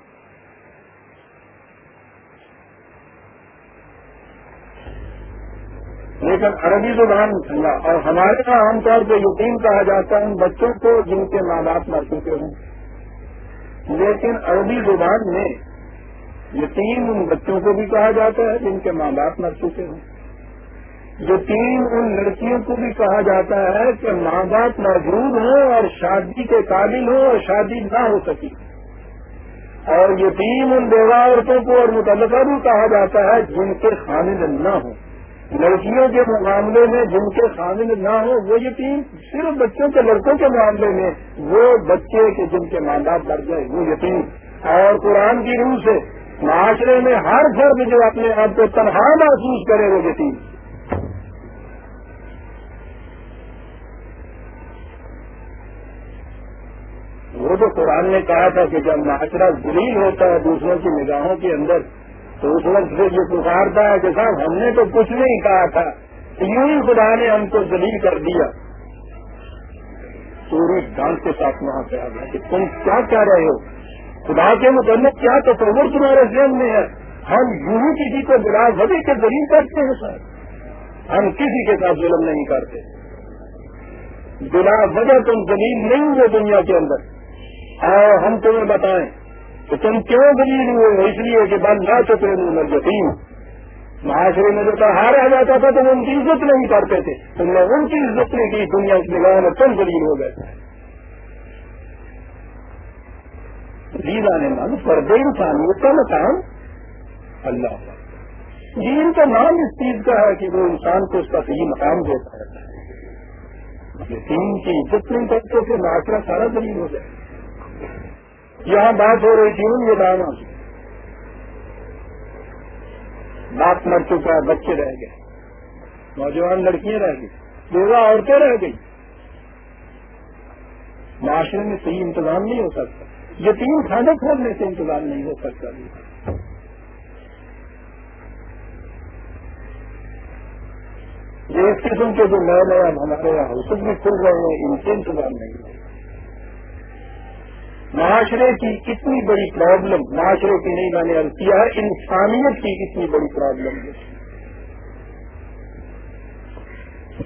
لیکن عربی زبان اور ہمارے یہاں عام طور پہ یقین کہا جاتا ہے ان بچوں کو جن کے ماں باپ مر چکے ہوں لیکن عربی زبان میں یتیم ان بچوں کو بھی کہا جاتا ہے جن کے ماں باپ مر چکے ہوں یتیم ان لڑکیوں کو بھی کہا جاتا ہے کہ ماں باپ موجود ہوں اور شادی کے قابل ہوں اور شادی نہ ہو سکی اور یتیم ان بیوہ عورتوں کو اور متعلقہ بھی کہا جاتا ہے جن کے خامد نہ ہوں۔ لڑکیوں کے معاملے میں جن کے شامل نہ ہو وہ یتیم صرف بچوں کے، لڑکوں کے معاملے میں، وہ بچے کے جن کے ماں باپ بڑھ جائے وہ یتیم۔ اور قرآن کی روح سے معاشرے میں ہر فرد جو اپنے آپ کو تنہا محسوس کرے، وہ یتیم۔ وہ تو قرآن نے کہا تھا کہ جب معاشرہ ذلیل ہوتا ہے، دوسروں کی نگاہوں کے اندر تو اس وقت سے یہ پکارتا ہے کہ صاحب، ہم نے تو کچھ نہیں کہا تھا۔ یوں ہی خدا نے ہم کو دلیل کر دیا۔ پوری ڈانٹ کے ساتھ وہاں پہ آ گیا کہ تم کیا کہہ رہے ہو؟ خدا کے متعلق کیا تصور تمہارے ذہن میں ہے؟ ہم یوں ہی کسی کو بلا وجہ کے دلیل کرتے ہیں سر۔ ہم کسی کے ساتھ ظلم نہیں کرتے۔ بلا وجہ تم دلیل نہیں ہوئے دنیا کے اندر۔ اور ہم تمہیں بتائیں۔ تو تم کیوں دلیل ہوئے؟ اس لیے کہ بند نہ چکے مر یتیم معاشرے میں جو ہار آ جاتا تھا تو وہ ان کی عزت نہیں کرتے تھے۔ تم نے ان کی عزت نہیں کی، دنیا کی نگاہ میں تم دلیل ہو گئے۔ دین آنے مان پر بے انسانیت کا مقام اللہ۔ دین کا نام اس چیز کا ہے کہ وہ انسان کو اس کا صحیح مقام دیتا ہے۔ دین کی عزت نہیں کرتے معاشرہ سارا دلیل ہو جائے یہاں بات ہو رہی تھی یہ دانا باپ مر چکا، بچے رہ گئے۔ نوجوان لڑکیاں رہ گئی بیوہ عورتیں رہ گئی معاشرے میں صحیح انتظام نہیں ہو سکتا۔ یہ تین کھانے کھولنے سے انتظام نہیں ہو سکتا۔ یہ اس قسم کے جو نئے نئے ہمارے یہاں ہاؤسز میں کھل رہے ہیں، ان سے انتظام نہیں ہو معاشرے کی اتنی بڑی پرابلم معاشرے کی نہیں میں نے عرض کیا ہے انسانیت کی اتنی بڑی پرابلم ہے۔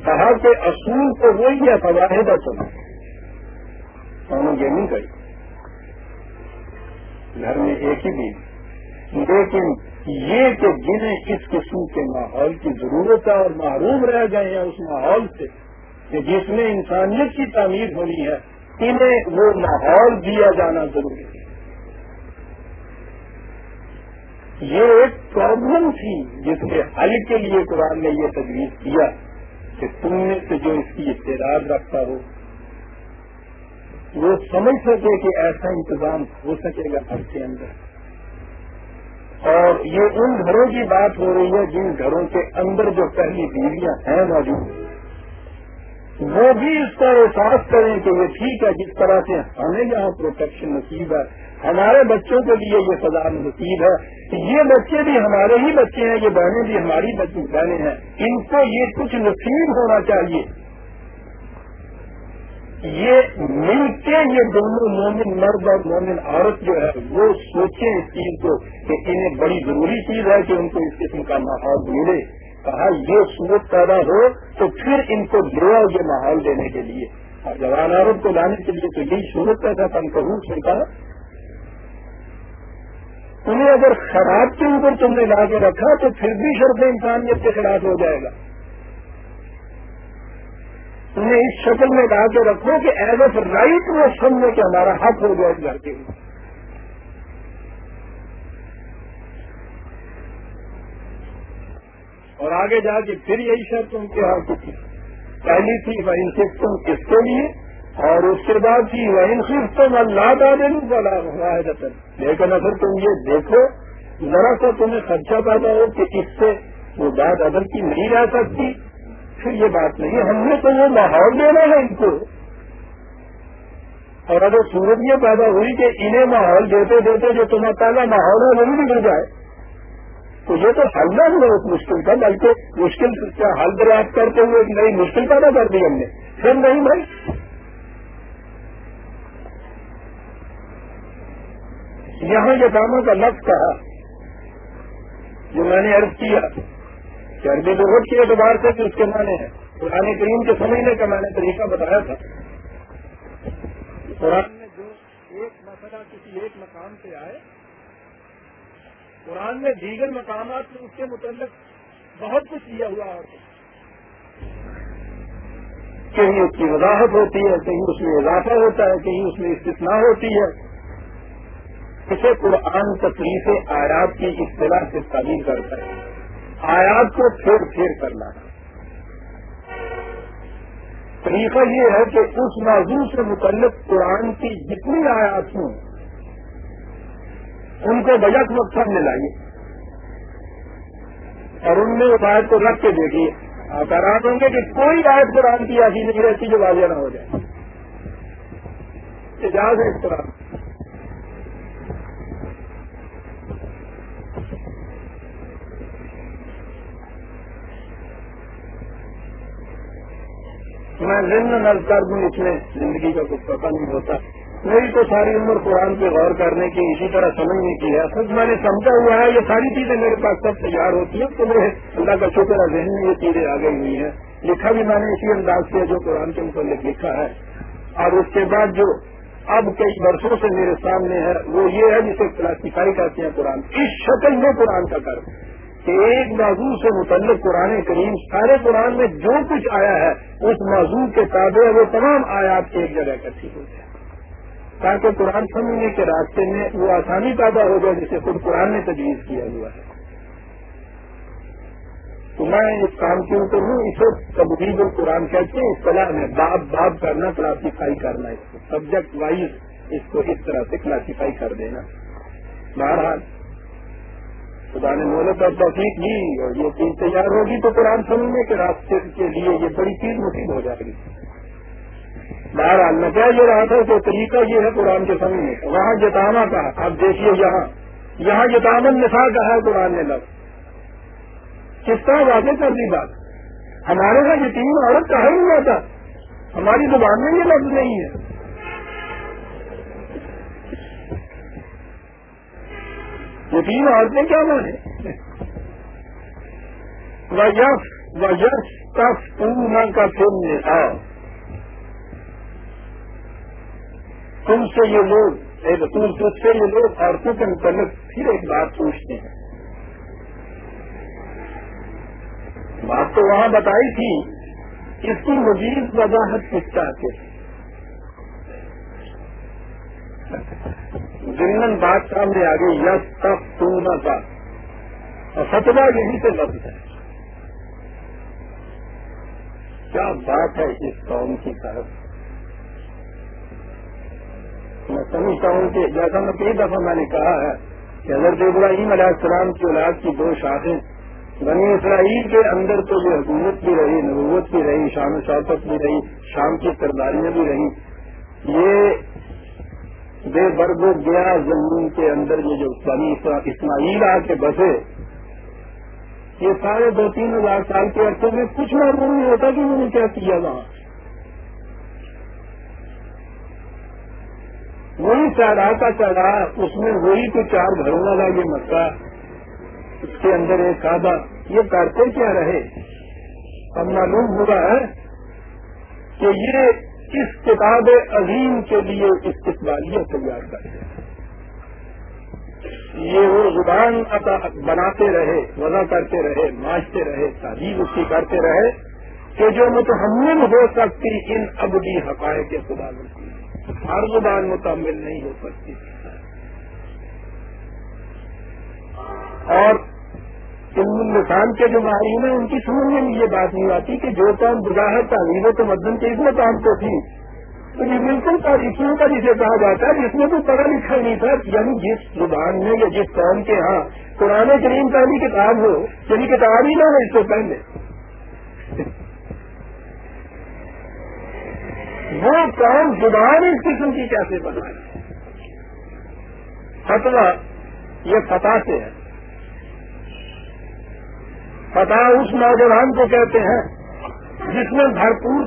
کہا کہ اصول تو وہی ہے فواہد چلا انہوں یہ نہیں گھر میں ایک ہی بھی لیکن یہ کہ جنہیں اس قسم کے ماحول کی ضرورت ہے اور معروم رہ گئے ہیں اس ماحول سے، کہ جس میں انسانیت کی تعمیر ہونی ہے انہیں وہ ماحول دیا جانا ضروری ہے یہ ایک پرابلم تھی جس کے حل کے لیے قرآن نے یہ تجویز کیا کہ تم میں سے جو اس کی اقتدار رکھتا ہو، وہ سمجھ سکے کہ ایسا انتظام ہو سکے گا گھر کے اندر۔ اور یہ ان گھروں کی بات ہو رہی ہے جن گھروں کے اندر جو پہلی بیویاں ہیں موجود۔ وہ بھی اس کا احساس کریں کہ یہ ٹھیک ہے، جس طرح سے ہمیں یہاں پروٹیکشن نصیب ہے، ہمارے بچوں کے لیے یہ سزا نصیب ہے۔ یہ بچے بھی ہمارے ہی بچے ہیں، یہ بہنیں بھی ہماری بہنیں ہیں۔ ان کو یہ کچھ نصیب ہونا چاہیے۔ یہ مل کے یہ دونوں مومن مرد اور مومن عورت جو ہے، وہ سوچیں اس چیز کو کہ انہیں بڑی ضروری چیز ہے کہ ان کو اس قسم کا ماحول ملے۔ کہا یہ صورت پیدا ہو تو پھر ان کو لے آؤ یہ ماحول دینے کے لیے۔ اور جوان عورت کو لانے کے لیے تو یہی صورت پیدا تھا کروں سرکار انہیں اگر خراب کے اوپر تم نے لا کے رکھا تو پھر بھی شرط انسانیت کے خلاف ہو جائے گا۔ انہیں اس شکل میں لا کے رکھو کہ ایز اے رائٹ وہ سمجھے کہ ہمارا حق ہو جائے گھر اور آگے جا کے پھر یہی شرط ان کے ہاتھ کی۔ پہلی تھی وہ ان تم کس کے لیے اور اس کے بعد تھی وہ ان تم اللہ تعالیٰ واحد لیکن اگر تم یہ دیکھو، ذرا سا تمہیں خرچہ پیدا ہو کہ اس سے وہ بات ادر کی نہیں رہ سکتی۔ پھر یہ بات نہیں، ہم نے تو وہ ماحول دینا ہے ان کو۔ اور اگر صورت یہ پیدا ہوئی کہ انہیں ماحول دیتے دیتے جو تمہیں پہلا ماحول ہے، وہ بھی بگڑ جائے۔ تو یہ تو حل نہ ہوا اس مشکل کا بلکہ مشکل کا حل دریافت کرتے ہوئے ایک نئی مشکل پیدا کر دی ہم نے۔ پھر نہیں بھائی؟ یہاں یتامہ کا لفظ کہا، جو میں نے عرض کیا کہ عربی لغت کے اعتبار سے کہ اس کے معنی ہے قرآن کریم کے سمجھنے کا میں نے طریقہ بتایا تھا۔ قرآن میں جو ایک مسئلہ کسی ایک مقام سے آئے قرآن میں دیگر مقامات میں اس کے متعلق بہت کچھ کیا ہوا اور کہیں اس کی وضاحت ہوتی ہے، کہیں اس میں اضافہ ہوتا ہے، کہیں اس میں استثناء ہوتی ہے۔ اسے قرآن تکلیف آیات کی اصطلاح سے تعمیر کرتا ہے۔ آیات کو پھیر پھیر کرنا۔ ہے طریقہ یہ ہے کہ اس موضوع سے متعلق قرآن کی جتنی آیات ہوں ان کو بجٹ مقصد میں لائیے اور ان میں اس آیت کو رکھ کے دیکھیے آپ آرام ہوں گے کہ کوئی آیت قرآن کی ایسی نہیں رہتی جو واضح نہ ہو جائے۔ اجاز ہے اس طرح۔ میں ذہن نل کر دوں، اس میں زندگی کا کچھ پتہ نہیں ہوتا۔ میری تو ساری عمر قرآن پہ غور کرنے کی، اسی طرح سمجھنے کی ہے۔ خود میں نے سمجھا ہوا ہے، یہ ساری چیزیں میرے پاس سب تیار ہوتی ہیں، تو میرے اللہ کا شکر ہے، ذہن میں یہ چیزیں آ گئی ہوئی ہیں۔ لکھا بھی میں نے اسی انداز سے جو قرآن کے متعلق لکھا ہے۔ اور اس کے بعد جو اب کئی برسوں سے میرے سامنے ہے، وہ یہ ہے جسے کلاسیفائی کرتے ہیں قرآن۔ اس شکل میں قرآن کا کر کہ ایک موضوع سے متعلق قرآن کریم، سارے قرآن میں جو کچھ آیا ہے، اس موضوع کے تابع وہ تمام آیات ایک جگہ اکٹھی ہو جائے تاکہ قرآن سمجھنے کے راستے میں وہ آسانی پیدا ہو جائے جسے خود قرآن نے تجویز کیا ہوا ہے۔ تو میں اس کام کے اوپر ہوں، اسے تبدیل القرآن کہتے ہیں اس میں باب باب کرنا کلاسیفائی کرنا، اس کو سبجیکٹ وائز اس کو اس طرح سے کلاسیفائی کر دینا۔ بہرحال، خدا نے مولت اور توفیق دی اور یہ چیز تیار ہوگی تو قرآن سمجھنے کے راستے کے لیے یہ بڑی چیز مفید ہو جائے گی۔ بہرحال میں کیا یہ رہا تھا کہ طریقہ یہ ہے قرآن کے سمجھنے کا وہاں جتانا کا اب دیکھیے یہاں۔ یہاں جتامن نسا کا ہے قرآن نے لفظ۔ کس طرح واضح کر دی بات؟ ہمارے یہاں یہ تین عورت کہا نہیں جاتا ہماری زبان میں یہ لفظ نہیں ہے۔ یہ تین عورتیں کیا مانے وجف وجف کف پورنا کا تم تم سے یہ لوگ ایک تم سے یہ لوگ عورتوں کے متعلق پھر ایک بات پوچھتے ہیں۔ بات تو وہاں بتائی تھی اس کی مزید وضاحت کس چاہتے جنگن بات سامنے آ گئی یس تب تم کا۔ اور فتوا یہیں سے لفظ ہے۔ کیا بات ہے اس قوم کی طرف؟ میں سمجھتا ہوں کہ جیسا میں کئی دفعہ میں نے کہا ہے کہ حضرت ابراہیم علیہ السلام کی اولاد کی دو شاخیں بنی اسرائیل کے اندر تو یہ حکومت بھی رہی، نبوت بھی رہی شام شوقت بھی رہی، شام کی سرداریاں بھی رہی۔ یہ بے برگ و گیا زمین کے اندر یہ جو بنی اسماعیل آ کے بسے، یہ سارے دو تین ہزار سال کے عرصے میں کچھ معلوم نہیں ہوتا کہ انہوں نے کیا کیا وہاں۔ وہی کا چارا اس میں وہی تو چار گھروں والا یہ مکہ، اس کے اندر ایک کعبہ، یہ کرتے کیا رہے؟ اب معلوم ہو رہا ہے کہ یہ اس کتاب عظیم کے لیے استقبالیہ تیار کرتے یہ وہ زبان بناتے رہے، وضع کرتے رہے مانچتے رہے، تعلیم اس کی کرتے رہے کہ جو متحمل ہو سکتی ان ابدی حقائق کے خدا ملتی ہر زبان مکمل نہیں ہو سکتی۔ اور نسان کے جو معلوم ہیں، ان کی سمجھ میں یہ بات نہیں آتی کہ جو کام بظاہر تعلیم تو مدن کے اس میں کام تو تھی۔ تو یہ بالکل تاریخیوں کا جسے کہا جاتا ہے، جس میں تو پڑھا لکھا نہیں تھا یعنی جس زبان میں یا جس قوم کے ہاں قرآن کریم پہلی کتاب ہو یعنی کتاب ہی نہ ہو، اس سے پہلے۔ وہ کام زبان اس قسم کی کیسے بنائے فتوا یہ فتح سے ہے۔ فتح اس نوجوان کو کہتے ہیں جس میں بھرپور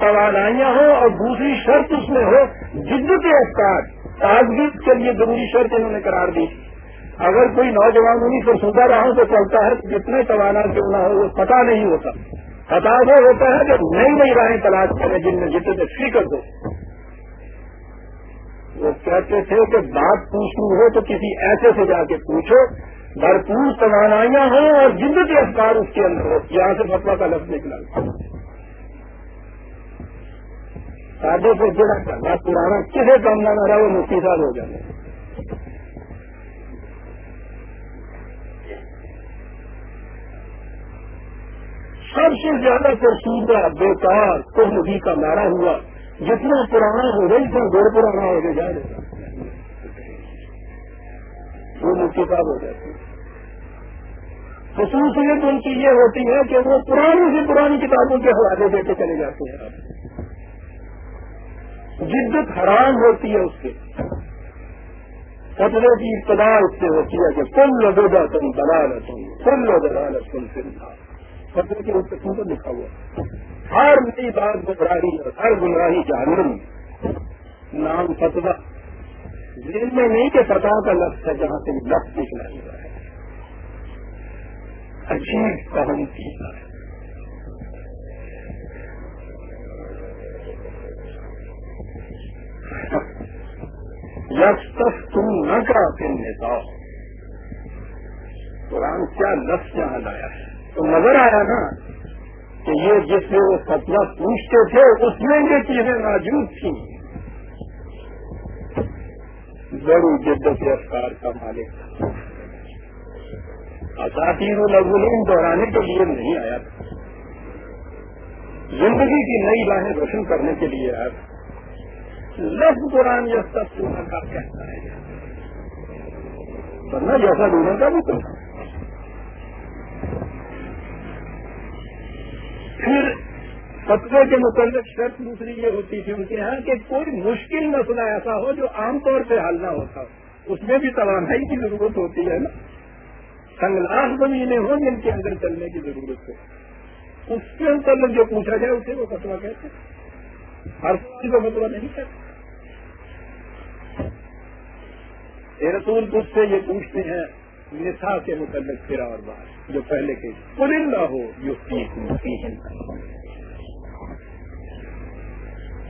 توانائیاں ہوں اور دوسری شرط اس میں ہو جدت افطار تازگی کے لیے ضروری شرط انہوں نے قرار دی۔ اگر کوئی نوجوان انہیں سے سوتا رہا تو چلتا ہے جتنے توانا کیوں نہ ہو وہ پتا نہیں ہوتا۔ پتا وہ ہوتا ہے کہ نئی نئی راہیں تلاش کریں جن میں جتنے فکر دو وہ کہتے تھے کہ بات پوچھنی ہو تو کسی ایسے سے جا کے پوچھو۔ بھرپور توانائیاں ہوں اور جدت افکار اس کے اندر ہو۔ یہاں سے فتوا کا لفظ نکلا۔ سادے سے جڑا کرنا پرانا کسے کام نہ رہا، وہ مفتی صاحب ہو جائے سب سے زیادہ فرسودہ بیکار کو نبی کا مارا ہوا، جتنا پرانا ہو گئی، اتنا دیر پرانا ہو گیا جائے وہ مفتی ہو جاتی خصوصیت ان کی یہ ہوتی ہے کہ وہ پرانی سے پرانی کتابوں کے حوالے دے کے چلے جاتے ہیں۔ جدت حرام ہوتی ہے اس کے۔ فتوے کی ابتدا اس سے ہوتی ہے کہ کل لگا تم دلال تم کل دلال تم سنتا فتوے کے اس پر لکھا ہوا ہر نئی بات گمراہی اور ہر گمراہی جانم۔ نام فتوا جن میں نہیں کہ فتح کا لفظ ہے جہاں سے لفظ نکلا ہوا ہے۔ عجیب کہم کی ہے۔ تم نہ کرا پھر نیتا قرآن کیا لفظ یہاں لایا ہے؟ تو نظر آیا نا کہ یہ جس سے وہ فتوا پوچھتے تھے، اس میں یہ چیزیں موجود تھیں۔ بڑی جدت افکار کا مالک۔ تھا اساتیر الاولین دہرانے کے لیے نہیں آیا تھا۔ زندگی کی نئی راہیں روشن کرنے کے لیے آیا تھا۔ لفظ قرآن یہ سب سونا کا کہتا ہے۔ ورنہ جیسا ڈھونڈنے کا بھی تو پھر فتوے کے متعلق شرط دوسری یہ ہوتی تھی ان کے یہاں کہ کوئی مشکل مسئلہ ایسا ہو جو عام طور پہ حل نہ ہوتا اس میں بھی توانائی کی ضرورت ہوتی ہے نا۔ سنگلاس زمینیں ہوں جن کے اندر چلنے کی ضرورت ہو اس کے متعلق جو پوچھا جائے اسے وہ فتوا کہتے ہر کسی کو فتوا نہیں کہتے رسول کچھ سے یہ پوچھتے ہیں نسا کے متعلق پھر اور بات جو پہلے کے پرندہ ہو جو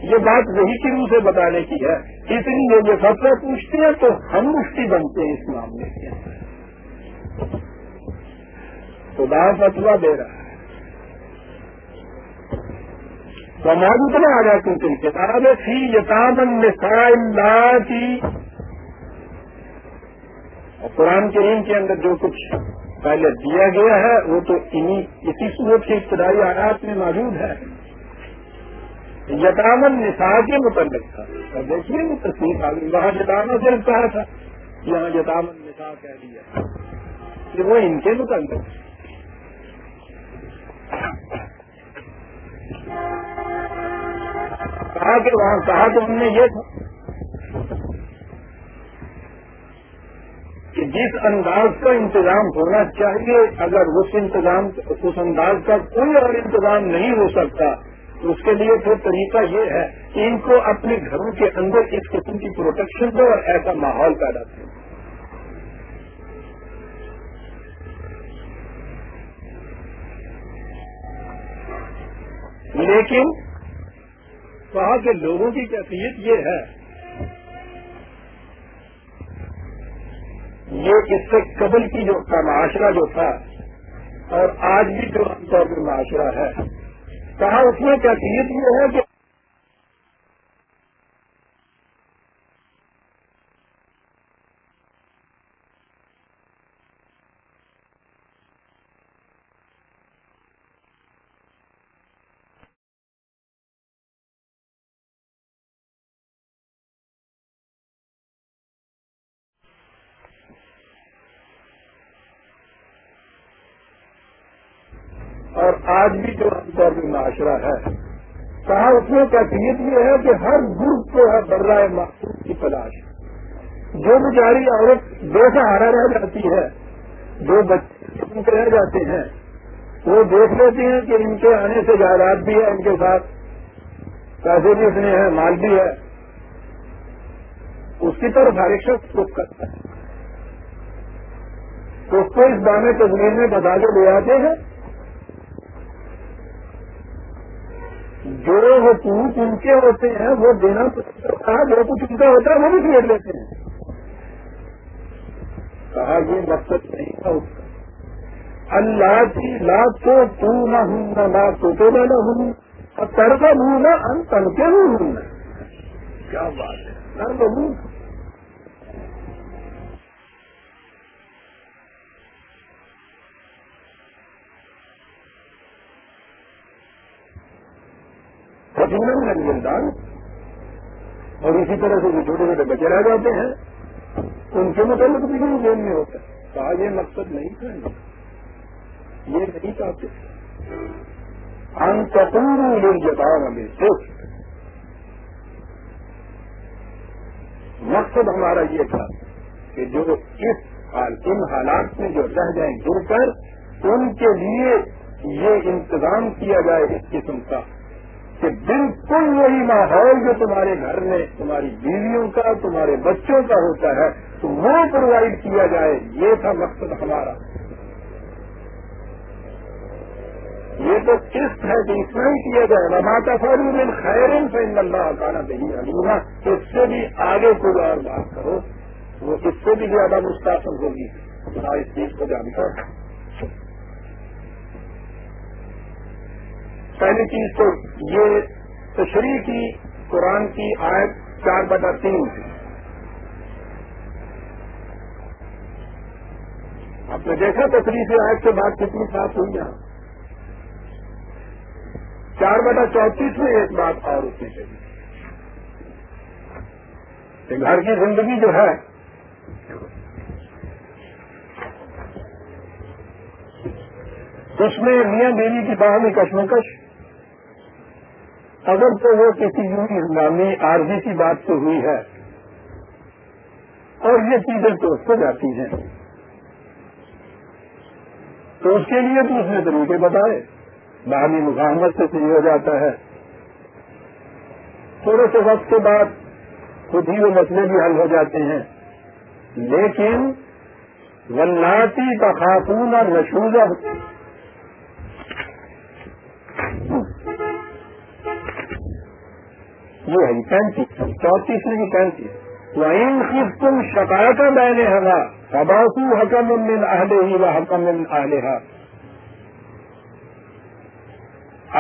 یہ بات وہی کی روح سے بتانے کی ہے۔ اس لیے یہ فتوا پوچھتے ہیں تو ہم مفتی بنتے ہیں اس معاملے کے اندر۔ خدا فتوا دے رہا ہے۔ سماج اتنا آ جائے کیونکہ کتاب تھی یتام اللہ کی اور قرآن کریم کے اندر جو کچھ پہلے دیا گیا ہے، وہ تو انہیں اسی صورت کی ابتدائی آیات میں موجود ہے۔ یتامن نسا کے متعلق تھا۔ اور دیکھیے، وہ تصویر آ گئی وہاں جتانا صرف کہا تھا۔ یہاں یتامن نسا کہہ دیا۔ کہ وہ ان کے متعلق۔ کہا کہ وہاں، کہا تو ہم نے یہ تھا۔ کہ جس انداز کا انتظام ہونا چاہیے، اگر اس انتظام اس انداز کا کوئی اور انتظام نہیں ہو سکتا، اس کے لیے پھر طریقہ یہ ہے کہ ان کو اپنے گھروں کے اندر اس قسم کی پروٹیکشن دو اور ایسا ماحول پیدا کرو۔ لیکن وہاں کے لوگوں کی کیفیت یہ ہے اس سے قبل کی جو تھا، معاشرہ جو تھا، اور آج بھی جو عام طور پر معاشرہ ہے۔ کہا اس میں کیفیت یہ ہے کہ اور آج بھی جو عام طور ہے۔ کہا اس میں کیفیت یہ ہے کہ ہر گروپ کو ہے برائے محسوس کی تلاش۔ جو بیچاری عورت بے سہارا رہ جاتی ہے جو بچے رہ جاتے ہیں، وہ دیکھ لیتے ہیں کہ ان کے آنے سے جائیداد بھی ہے ان کے ساتھ، پیسے بھی اتنے ہیں، مال بھی ہے۔ اس کی طرف ہر ایک شخص رخ کرتا ہے۔ تو اس کو اس دانے تجویز میں بتا کے لے آتے ہیں۔ جو حقوق ان کے ہوتے ہیں، وہ دینا ہوتا ہے، جو کچھ ان کا ہوتا ہے، وہ بھی کھیل لیتے ہیں۔ کہا، یہ مقصد نہیں تھا اس کا۔ اللہ کی لا تو تو نہ ہوں نہ لا تو تو نہ ہوں اور ترک ہوں نہ ان تڑکے ہوں ہوں کیا بات ہے؟ ترک ہوں دان اور اسی طرح سے جو چھوٹے چھوٹے بچے رہ جاتے ہیں، ان کے متعلق بھی نہیں جیل میں ہوتا۔ ہے کہا یہ مقصد نہیں تھا۔ یہ نہیں چاہتے۔ ہم کپور جتاؤ ہمیں صرف مقصد ہمارا یہ تھا کہ جو اس حال، ان حالات میں جو رہ جائیں گر کر ان کے لیے یہ انتظام کیا جائے اس قسم کا۔ کہ بالکل وہی ماحول جو تمہارے گھر میں، تمہاری بیویوں کا، تمہارے بچوں کا ہوتا ہے، تو وہ پرووائڈ کیا جائے، یہ تھا مقصد ہمارا۔ یہ تو قسط ہے کہ اتنا ہی کیا جائے۔ رماتا فارم خیر سے اللہ کانا نہیں علیما اس سے بھی آگے کوئی اور بات کرو وہ اس سے بھی زیادہ مستقل ہوگی۔ اس چیز کو جانتا پہلی چیز تو یہ تشریح کی، قرآن کی آیت چار بٹا تین تھی آپ نے دیکھا تشریح سے آیت کے بعد کتنی صاف ہوئی یہاں؟ چار بٹا چونتیس میں ایک بات اور ہوتی چاہیے گھر کی زندگی جو ہے، اس میں میاں بیوی کی باہمی کشمکش اگر تو وہ کسی یوں ہنگامی عارضی کی بات سے ہوئی ہے، اور یہ چیزیں تو ہو جاتی ہیں۔ تو اس کے لیے تو اس نے طریقے بتائے۔ باہمی مزاحمت سے صحیح ہو جاتا ہے۔ تھوڑے سے وقت کے بعد خود ہی وہ مسئلے بھی حل ہو جاتے ہیں۔ لیکن وناتی کا خاتون اور مشہور یہ ہے پینتیس چونتیس میں پینتیس وائن خود تم شکایت بینے ہوا سباسو حکم من اہل ہی و حکم من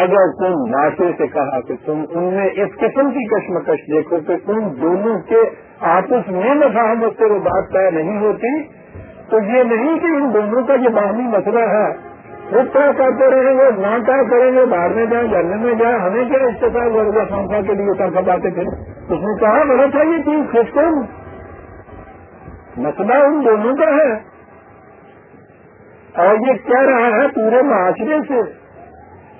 اگر تم ناشے سے کہا کہ تم ان میں اس قسم کی کشمکش دیکھو کہ تم دونوں کے آپس میں مفاہمت سے وہ بات طے نہیں ہوتی، تو یہ نہیں کہ ان دونوں کا یہ باہمی مسئلہ ہے۔ خود طے کرتے رہیں گے نہ کریں گے، باہر میں جائیں جلنے میں جائیں، ہمیں کیا استفاع ورگا سنکھا کے لیے کر پاتے تھے۔ اس نے کہا بڑا تھا یہ چیز خوش مسئلہ ان دونوں کا ہے۔ اور یہ کہہ رہا ہے پورے معاشرے سے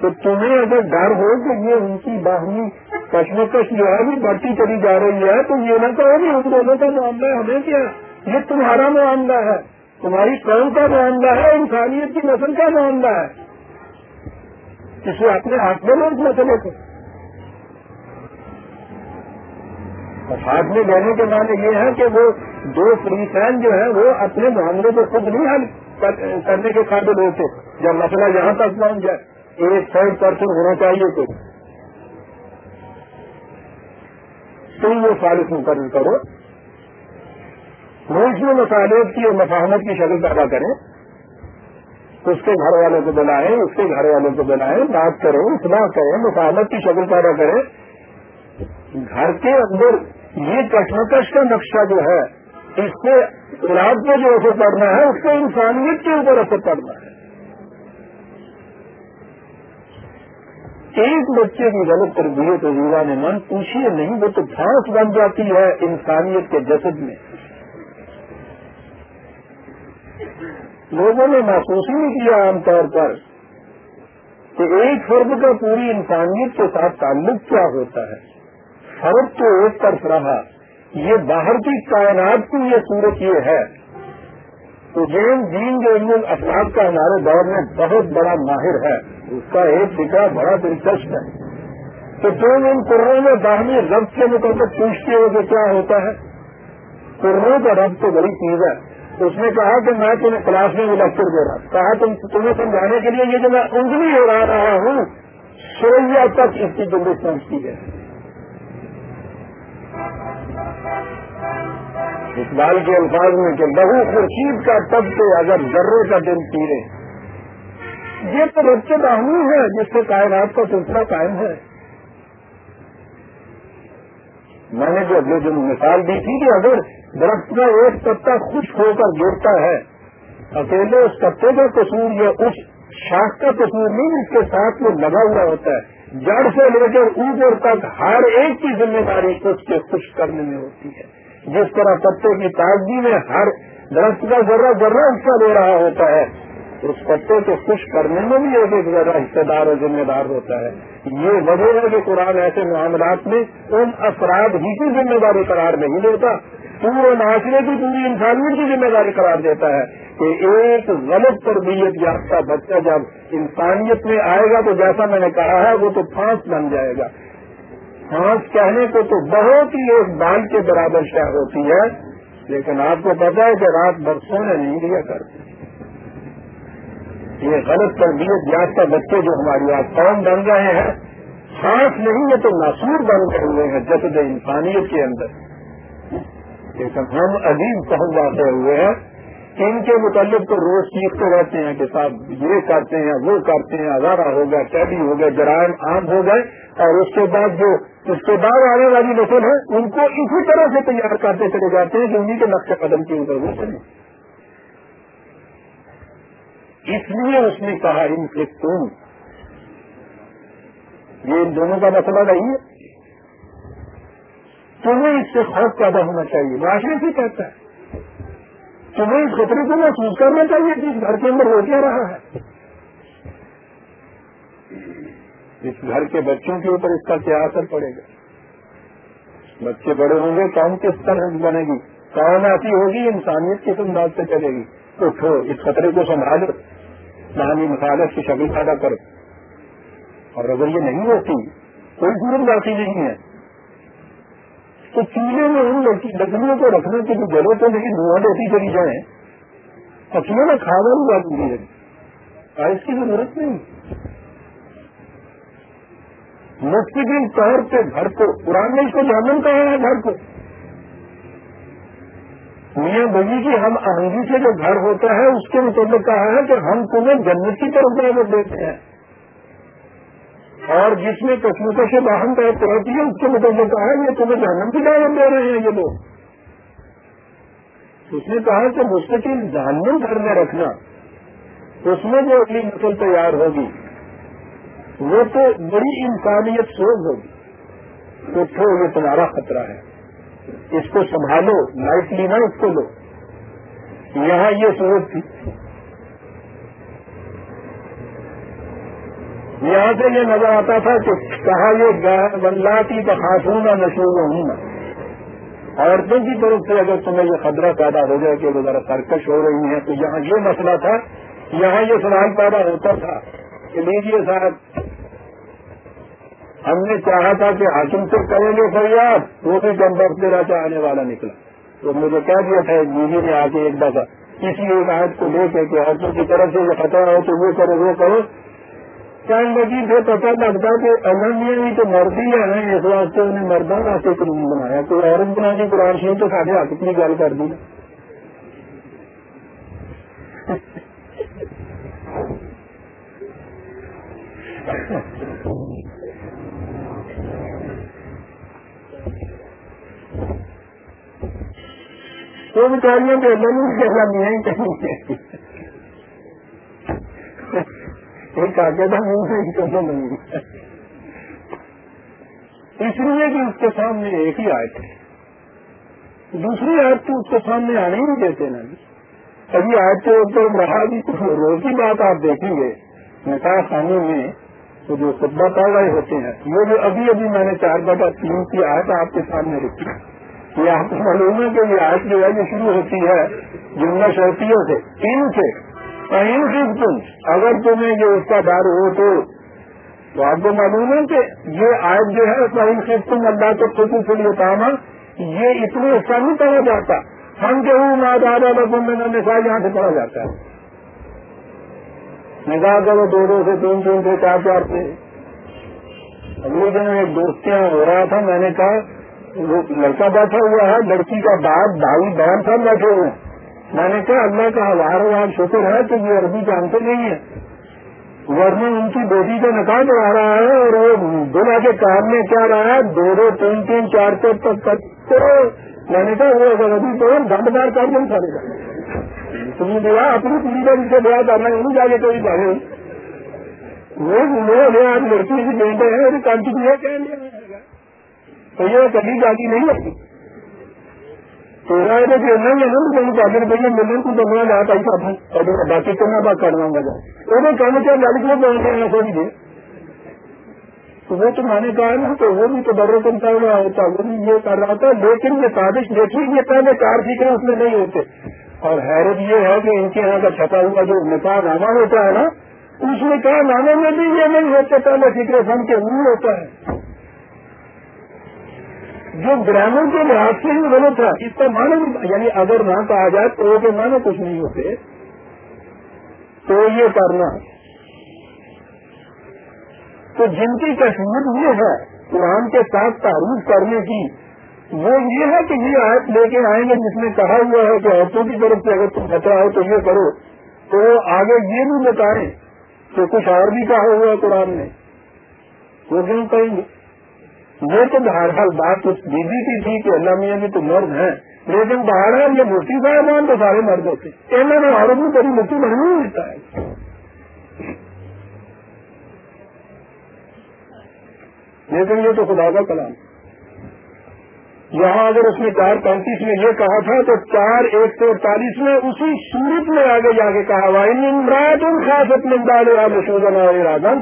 تو تمہیں اگر ڈر ہو کہ یہ ان کی باہمی کشمکش جو ہے بھی بڑھتی چلی جا رہی ہے، تو یہ نہ کہو کہ ان دونوں کا معاملہ ہمیں کیا؟ یہ تمہارا معاملہ ہے۔ تمہاری قوم کا معاملہ ہے، انسانیت کی نسل کا معاملہ ہے۔ کسی اپنے ہاتھ میں لو اس مسئلے کو۔ ہاتھ میں لینے کے معنی یہ ہے کہ وہ دو فری فین جو ہے وہ اپنے معاملے کو خود نہیں حل کرنے کے قابل ہوتے۔ جب مسئلہ یہاں تک پہنچ جائے، ایک تھرڈ پرسن ہونا چاہیے تو۔ تم وہ سالس مقرر کرو۔ اس میں مسالیت کی اور مفاہمت کی شکل پیدا کریں، اس کے گھر والوں کو بلائیں، اس کے گھر والوں کو بلائیں، بات کریں اتنا کریں، مفاہمت کی شکل پیدا کریں۔ گھر کے اندر یہ کشمکش کا نقشہ جو ہے، اس سے علاج کو جو اثر پڑنا ہے، اس کو انسانیت کے اوپر اثر پڑنا ہے۔ ایک بچے کی غلط تربیت وزیرہ نے من پوچھیے نہیں، وہ تو پھانس بن جاتی ہے انسانیت کے جسد میں۔ لوگوں نے محسوس ہی نہیں کیا عام طور پر کہ ایک فرد کا پوری انسانیت کے ساتھ تعلق کیا ہوتا ہے۔ فرد تو ایک طرف رہا، یہ باہر کی کائنات کی یہ صورت یہ ہے۔ تو جین دین جو علم افراد کا ہمارے دور میں بہت بڑا ماہر ہے، اس کا ایک فکر بڑا دلچسپ ہے۔ تو تم ان قروں میں باہمی رب کے مطابق پوچھتے ہو کہ کیا ہوتا ہے؟ پورنوں کا رب تو بڑی چیز ہے۔ اس نے کہا کہ میں تمہیں کلاس میں لیکچر دے رہا کہا تم تمہیں سمجھانے کے لیے یہ جو میں انگلی اڑا رہا ہوں۔ سوریا تک اس کی ضرورت پہنچتی ہے۔ اقبال کے الفاظ میں کہ بہو خورشید کا تب سے اگر ذرے کا دن پیرے یہ تو بچے رحمی ہے، جس سے کائنات کا سلسلہ قائم ہے۔ میں نے جو اگلے دن مثال دی تھی کہ اگر درخت کا ایک پتا خشک ہو کر گرتا ہے۔ اکیلے اس پتے کا قصور یا اس شاخ کا قصور نہیں، اس کے ساتھ وہ لگا ہوا ہوتا ہے۔ جڑ سے لے کر اوپر تک ہر ایک کی ذمہ داری اس کے خوش کرنے میں ہوتی ہے۔ جس طرح پتے کی تازگی میں ہر درخت کا ذرہ ذرہ حصہ لے رہا ہوتا ہے، اس پتے کو خوش کرنے میں بھی ایک ایک ذرا حصہ دار اور ذمہ دار ہوتا ہے۔ یہ وجہ ہے کہ قرآن ایسے معاملات میں ان افراد ہی کی ذمہ داری قرار نہیں دیتا۔ پورے معاشرے کی پوری انسانیت کی ذمہ داری قرار دیتا ہے کہ ایک غلط تربیت یافتہ بچہ جب انسانیت میں آئے گا تو جیسا میں نے کہا ہے وہ تو پھانس بن جائے گا۔ ہانس کہنے کو تو بہت ہی ایک بال کے برابر شہ ہوتی ہے، لیکن آپ کو پتا ہے کہ رات برسوں میں نہیں دیا کرتے۔ یہ غلط تربیت یافتہ بچے جو ہماری آج قوم بن رہے ہیں سانس نہیں ہے تو ناسور بن گئے ہوئے ہیں جسد انسانیت کے اندر۔ لیکن ہم عظیم پہنچ جاتے ہوئے ہیں۔ ان کے متعلق تو روز سیکھتے رہتے ہیں کہ صاحب یہ کرتے ہیں، وہ کرتے ہیں ہزارہ ہو گیا قیدی ہو گئے جرائم عام ہو گئے۔ اور اس کے بعد جو اس کے بعد آنے والی نسل ہے ان کو اسی طرح سے تیار کرتے چلے جاتے ہیں کہ انہیں کے نقش قدم کے اوپر وہ چلے۔ اس لیے اس نے کہا، ان سے تم، یہ ان دونوں کا مسئلہ نہیں ہے۔ تمہیں اس سے خوف پیدا ہونا چاہیے۔ معاشرے سے کہتا ہے تمہیں اس خطرے کو محسوس کرنا چاہیے کہ اس گھر کے اندر ہو کیا رہا ہے۔ اس گھر کے بچوں کے اوپر اس کا کیا اثر پڑے گا؟ بچے بڑے ہوں گے کون کس طرح بنے گی؟ کون ایسی ہوگی انسانیت کس انداز سے چلے گی؟ اٹھو، اس خطرے کو سنبھالو۔ نامی مخالف کی شکل پیدا کرو۔ اور اگر یہ نہیں ہوتی، کوئی صورت باقی نہیں ہے۔ تو چولہے میں ان لکڑیوں کو رکھنے کی بھی ضرورت ہے لیکن دھواں دیتی چلی جائیں۔ پچیوں میں کھانا بھی بات نہیں ہے۔ اس کی ضرورت نہیں۔ مستقل طور پہ گھر کو قرآن نے اس کو جانن کہا ہے گھر کو۔ میاں بگی کی ہم آہنگی سے جو گھر ہوتا ہے، اس کے مطابق کہا ہے کہ ہم تمہیں جنت کی طرف دعوت دیتے ہیں۔ اور جس میں کشمکش سے باہم کا ہوتی ہے اس کے مطابق کہا ہے، یہ تمہیں جہنم کی دعوت دے رہے ہیں، یہ لوگ۔ اس نے کہا کہ مستقل جہنم گھر میں رکھنا، اس میں جو اگلی نسل تیار ہوگی، وہ تو بڑی انسانیت سوز ہوگی۔ تو پھر یہ تمہارا خطرہ ہے۔ اس کو سنبھالو لائٹ لینا اس کو لو یہاں یہ صورت تھی۔ یہاں سے یہ نظر آتا تھا کہ کہا یہ بنلا کی خاتون نشور ہوں عورتوں کی طرف سے اگر تمہیں یہ خطرہ پیدا ہو جائے کہ وہ ذرا سرکش ہو رہی ہیں، تو یہاں یہ مسئلہ تھا، یہاں یہ سوال پیدا ہوتا تھا کہ لیجیے صاحب، ہم نے چاہا تھا کہ حاکم سے کریں گے فریاد، وہ بھی کم وقت میرا چاہنے والا نکلا۔ تو مجھے کہہ دیا تھا بیوی نے آ کے ایک دفعہ، کسی ایک آیت کو لے کے کہ عورتوں کی طرف سے یہ خطرہ ہو تو وہ کرو وہ کرو۔ چند بجی سے پتہ لگتا کہ امن بھی تو مردی ہے اس واسطے انہیں مردوں کا قانون بنایا۔ کوئی عورت بنا کی قرآن شریف تو سارے ہاتھ کی گل کر دی۔ تو بیچاریاں تو نہیں کہنا نہیں کہیں ایک آگے تھا منہ ایک کیسے نہیں اس لیے کہ اس کے سامنے ایک ہی آئے تھے دوسری آیت تو اس کے سامنے آنے ہی نہیں دیتے نا۔ ابھی آج کے اوپر رہا بھی روز کی بات آپ دیکھیں گے۔ نکاح خانے میں تو جو خطبہ پڑھ ہوتے ہیں، وہ جو ابھی ابھی میں نے چار بٹا تین کی آیت آپ کے سامنے رکھی۔ یہ آپ کو معلوم ہے کہ یہ آج جو ہے، یہ شروع ہوتی ہے جملہ شرطیوں سے۔ ان سے تم اگر تمہیں یہ اس کا ڈر ہو تو تو آپ کو معلوم ہے کہ یہ آج جو ہے تم اللہ کے خود سے لیے یہ اتنے ایسا نہیں کہا جاتا۔ ہم کے ہوں ماں دادا لگوں میں نکاح یہاں سے پڑھا جاتا ہے۔ نکاح کرو، دو دو سے تین تین سے چار چار سے۔ اگلے دن ایک دوستیاں ہو رہا تھا، میں نے کہا، وہ لڑکا بیٹھا ہوا ہے، لڑکی کا باپ، بھائی بہن سب بیٹھے ہوئے ہیں۔ میں نے کہا، اللہ کا ہزار ہزار شکر ہے کہ یہ عربی جانتے نہیں ہیں۔ ورنہ ان کی بیٹی کا نکاح کرا رہا ہے اور وہ دلہا کے کام میں کیا رہا ہے؟ دو دو، تین تین، چار چار تک تو میں نے کہا، وہ اگر ابھی تو دند بار کر دیں سارے تم نے اپنی پوری کا جسے بیا کرنا ہے جا کے کوئی جانے وہ آج لڑکی کی بیٹے ہیں اور کہہ لیا تو یہ کبھی جاتی نہیں لگتی تو رہا کہ نہیں ہے نا تو چاہتے بھائی ملنے کو بننا جاتا ہی اور باقی کرنا بات کرنا گا جائے وہ کہنا چاہے لڑکیوں تو وہ تو میں نے کہا نا تو وہ بھی تو ڈر کرتا ہوا ہوتا وہ بھی یہ کر رہا تھا لیکن یہ سازش دیکھیے یہ پہلے چار سیکھے اس میں نہیں ہوتے اور حیرت یہ ہے کہ ان کے یہاں کا چھپا ہوا جو نکاح نامہ ہوتا ہے نا اس نے کہا نامے میں بھی یہ نہیں ہوتے پہلے فکر فن کے نہیں ہوتا ہے جو گرامر کے لحاظ سے ہی غلط ہے اس کا معنی یعنی اگر نہ کہا جائے تو کے معنی کچھ نہیں ہوتے۔ تو یہ کرنا۔ تو جن کی کشمیر یہ ہے، قرآن کے ساتھ تعریف کرنے کی، وہ یہ ہے کہ یہ آیت لے کے آئیں گے، جس نے کہا ہوا ہے کہ عورتوں کی طرف سے اگر تم خطرہ ہو تو یہ کرو۔ تو آگے یہ بھی بتائیں کہ کچھ اور بھی کہا ہوا ہے قرآن نے وہ کیوں کہیں گے؟ یہ تو بہرحال بات اس بیوی کی تھی کہ اللہ میاں بھی تو مرد ہیں، لیکن بہرحال یہ مفتی صاحبان تو سارے مرد ہوتے انہوں نے عورت میں کبھی مفتی نہیں ملتا ہے۔ لیکن یہ تو خدا کا کلام۔ یہاں اگر اس نے چار پینتیس میں یہ کہا تھا تو چار ایک سو اڑتالیس میں اسی صورت میں آگے جا کے کہا وائن خاص اپنے ارادن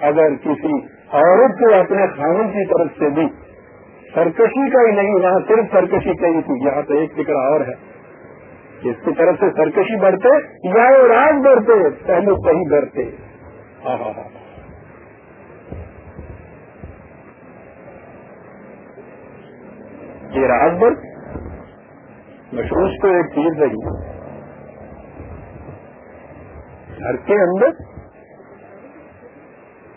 اگر کسی عورت کو اپنے خانوں کی طرف سے بھی سرکشی کا ہی نہیں یہاں صرف سرکشی کا ہی تھی۔ یہاں تو ایک فکر اور ہے اس کی طرف سے سرکشی بڑھتے یا راج بڑھتے پہلے کہیں بڑھتے۔ ہاں ہاں ہاں یہ راج بھر مشہور تو ایک چیز رہی گھر کے اندر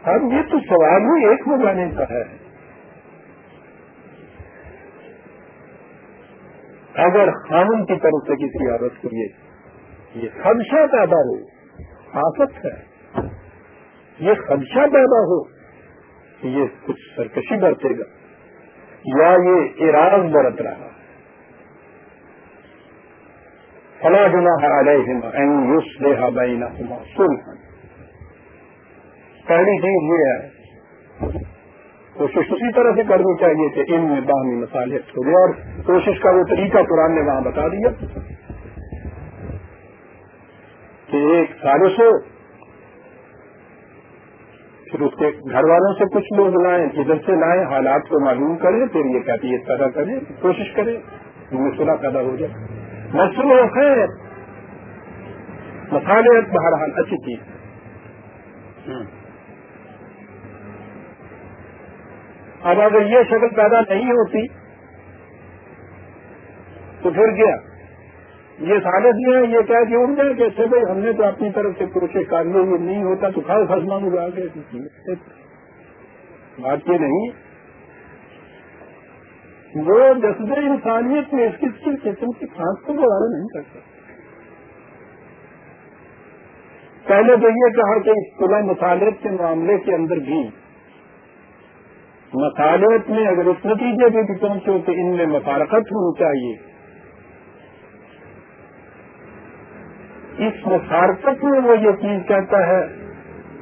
اب یہ تو سوال ہی ایک جانے کا ہے اگر خانون کی طرف سے کسی عورت کو یہ یہ خدشہ پیدا ہو، آفت ہے، یہ خدشہ پیدا ہو یہ کچھ سرکشی برتے گا، یا یہ اراض برت رہا۔ فلا جنا ہے پہلی چیز یہ ہے، کوشش اسی طرح سے کرنی چاہیے کہ ان میں باہمی مسالے چھوڑے اور کوشش کا وہ طریقہ قرآن نے وہاں بتا دیا کہ ایک سازش ہو، پھر اس کے گھر والوں سے کچھ لوگ لائیں ادھر سے لائیں، حالات کو معلوم کریں، پھر یہ کہتی ہے پیدا کریں، کوشش کریں مسئلہ پیدا ہو جائے۔ مسئلہ خیر۔ مسالے بہرحال اچھی چیز۔ اب اگر یہ شکل پیدا نہیں ہوتی تو پھر کیا؟ یہ سالت میں یہ کہہ کے اٹھ جائے کہ اچھا بھائی ہم نے تو اپنی طرف سے کوشش کر لی یہ نہیں ہوتا تو کھاؤ خسمان اگا کے بات یہ نہیں۔ وہ جذب انسانیت میں اس کی قسم کی خاص کو گوارا نہیں کرتا پہلے تو یہ کہا کہ اس کلا مسالت کے معاملے کے اندر بھی مسالت میں اگر اس نتیجے پہ بھی پہنچو کہ ان میں مفارقت ہونی چاہیے۔ اس مفارکت میں وہ یہ چیز کہتا ہے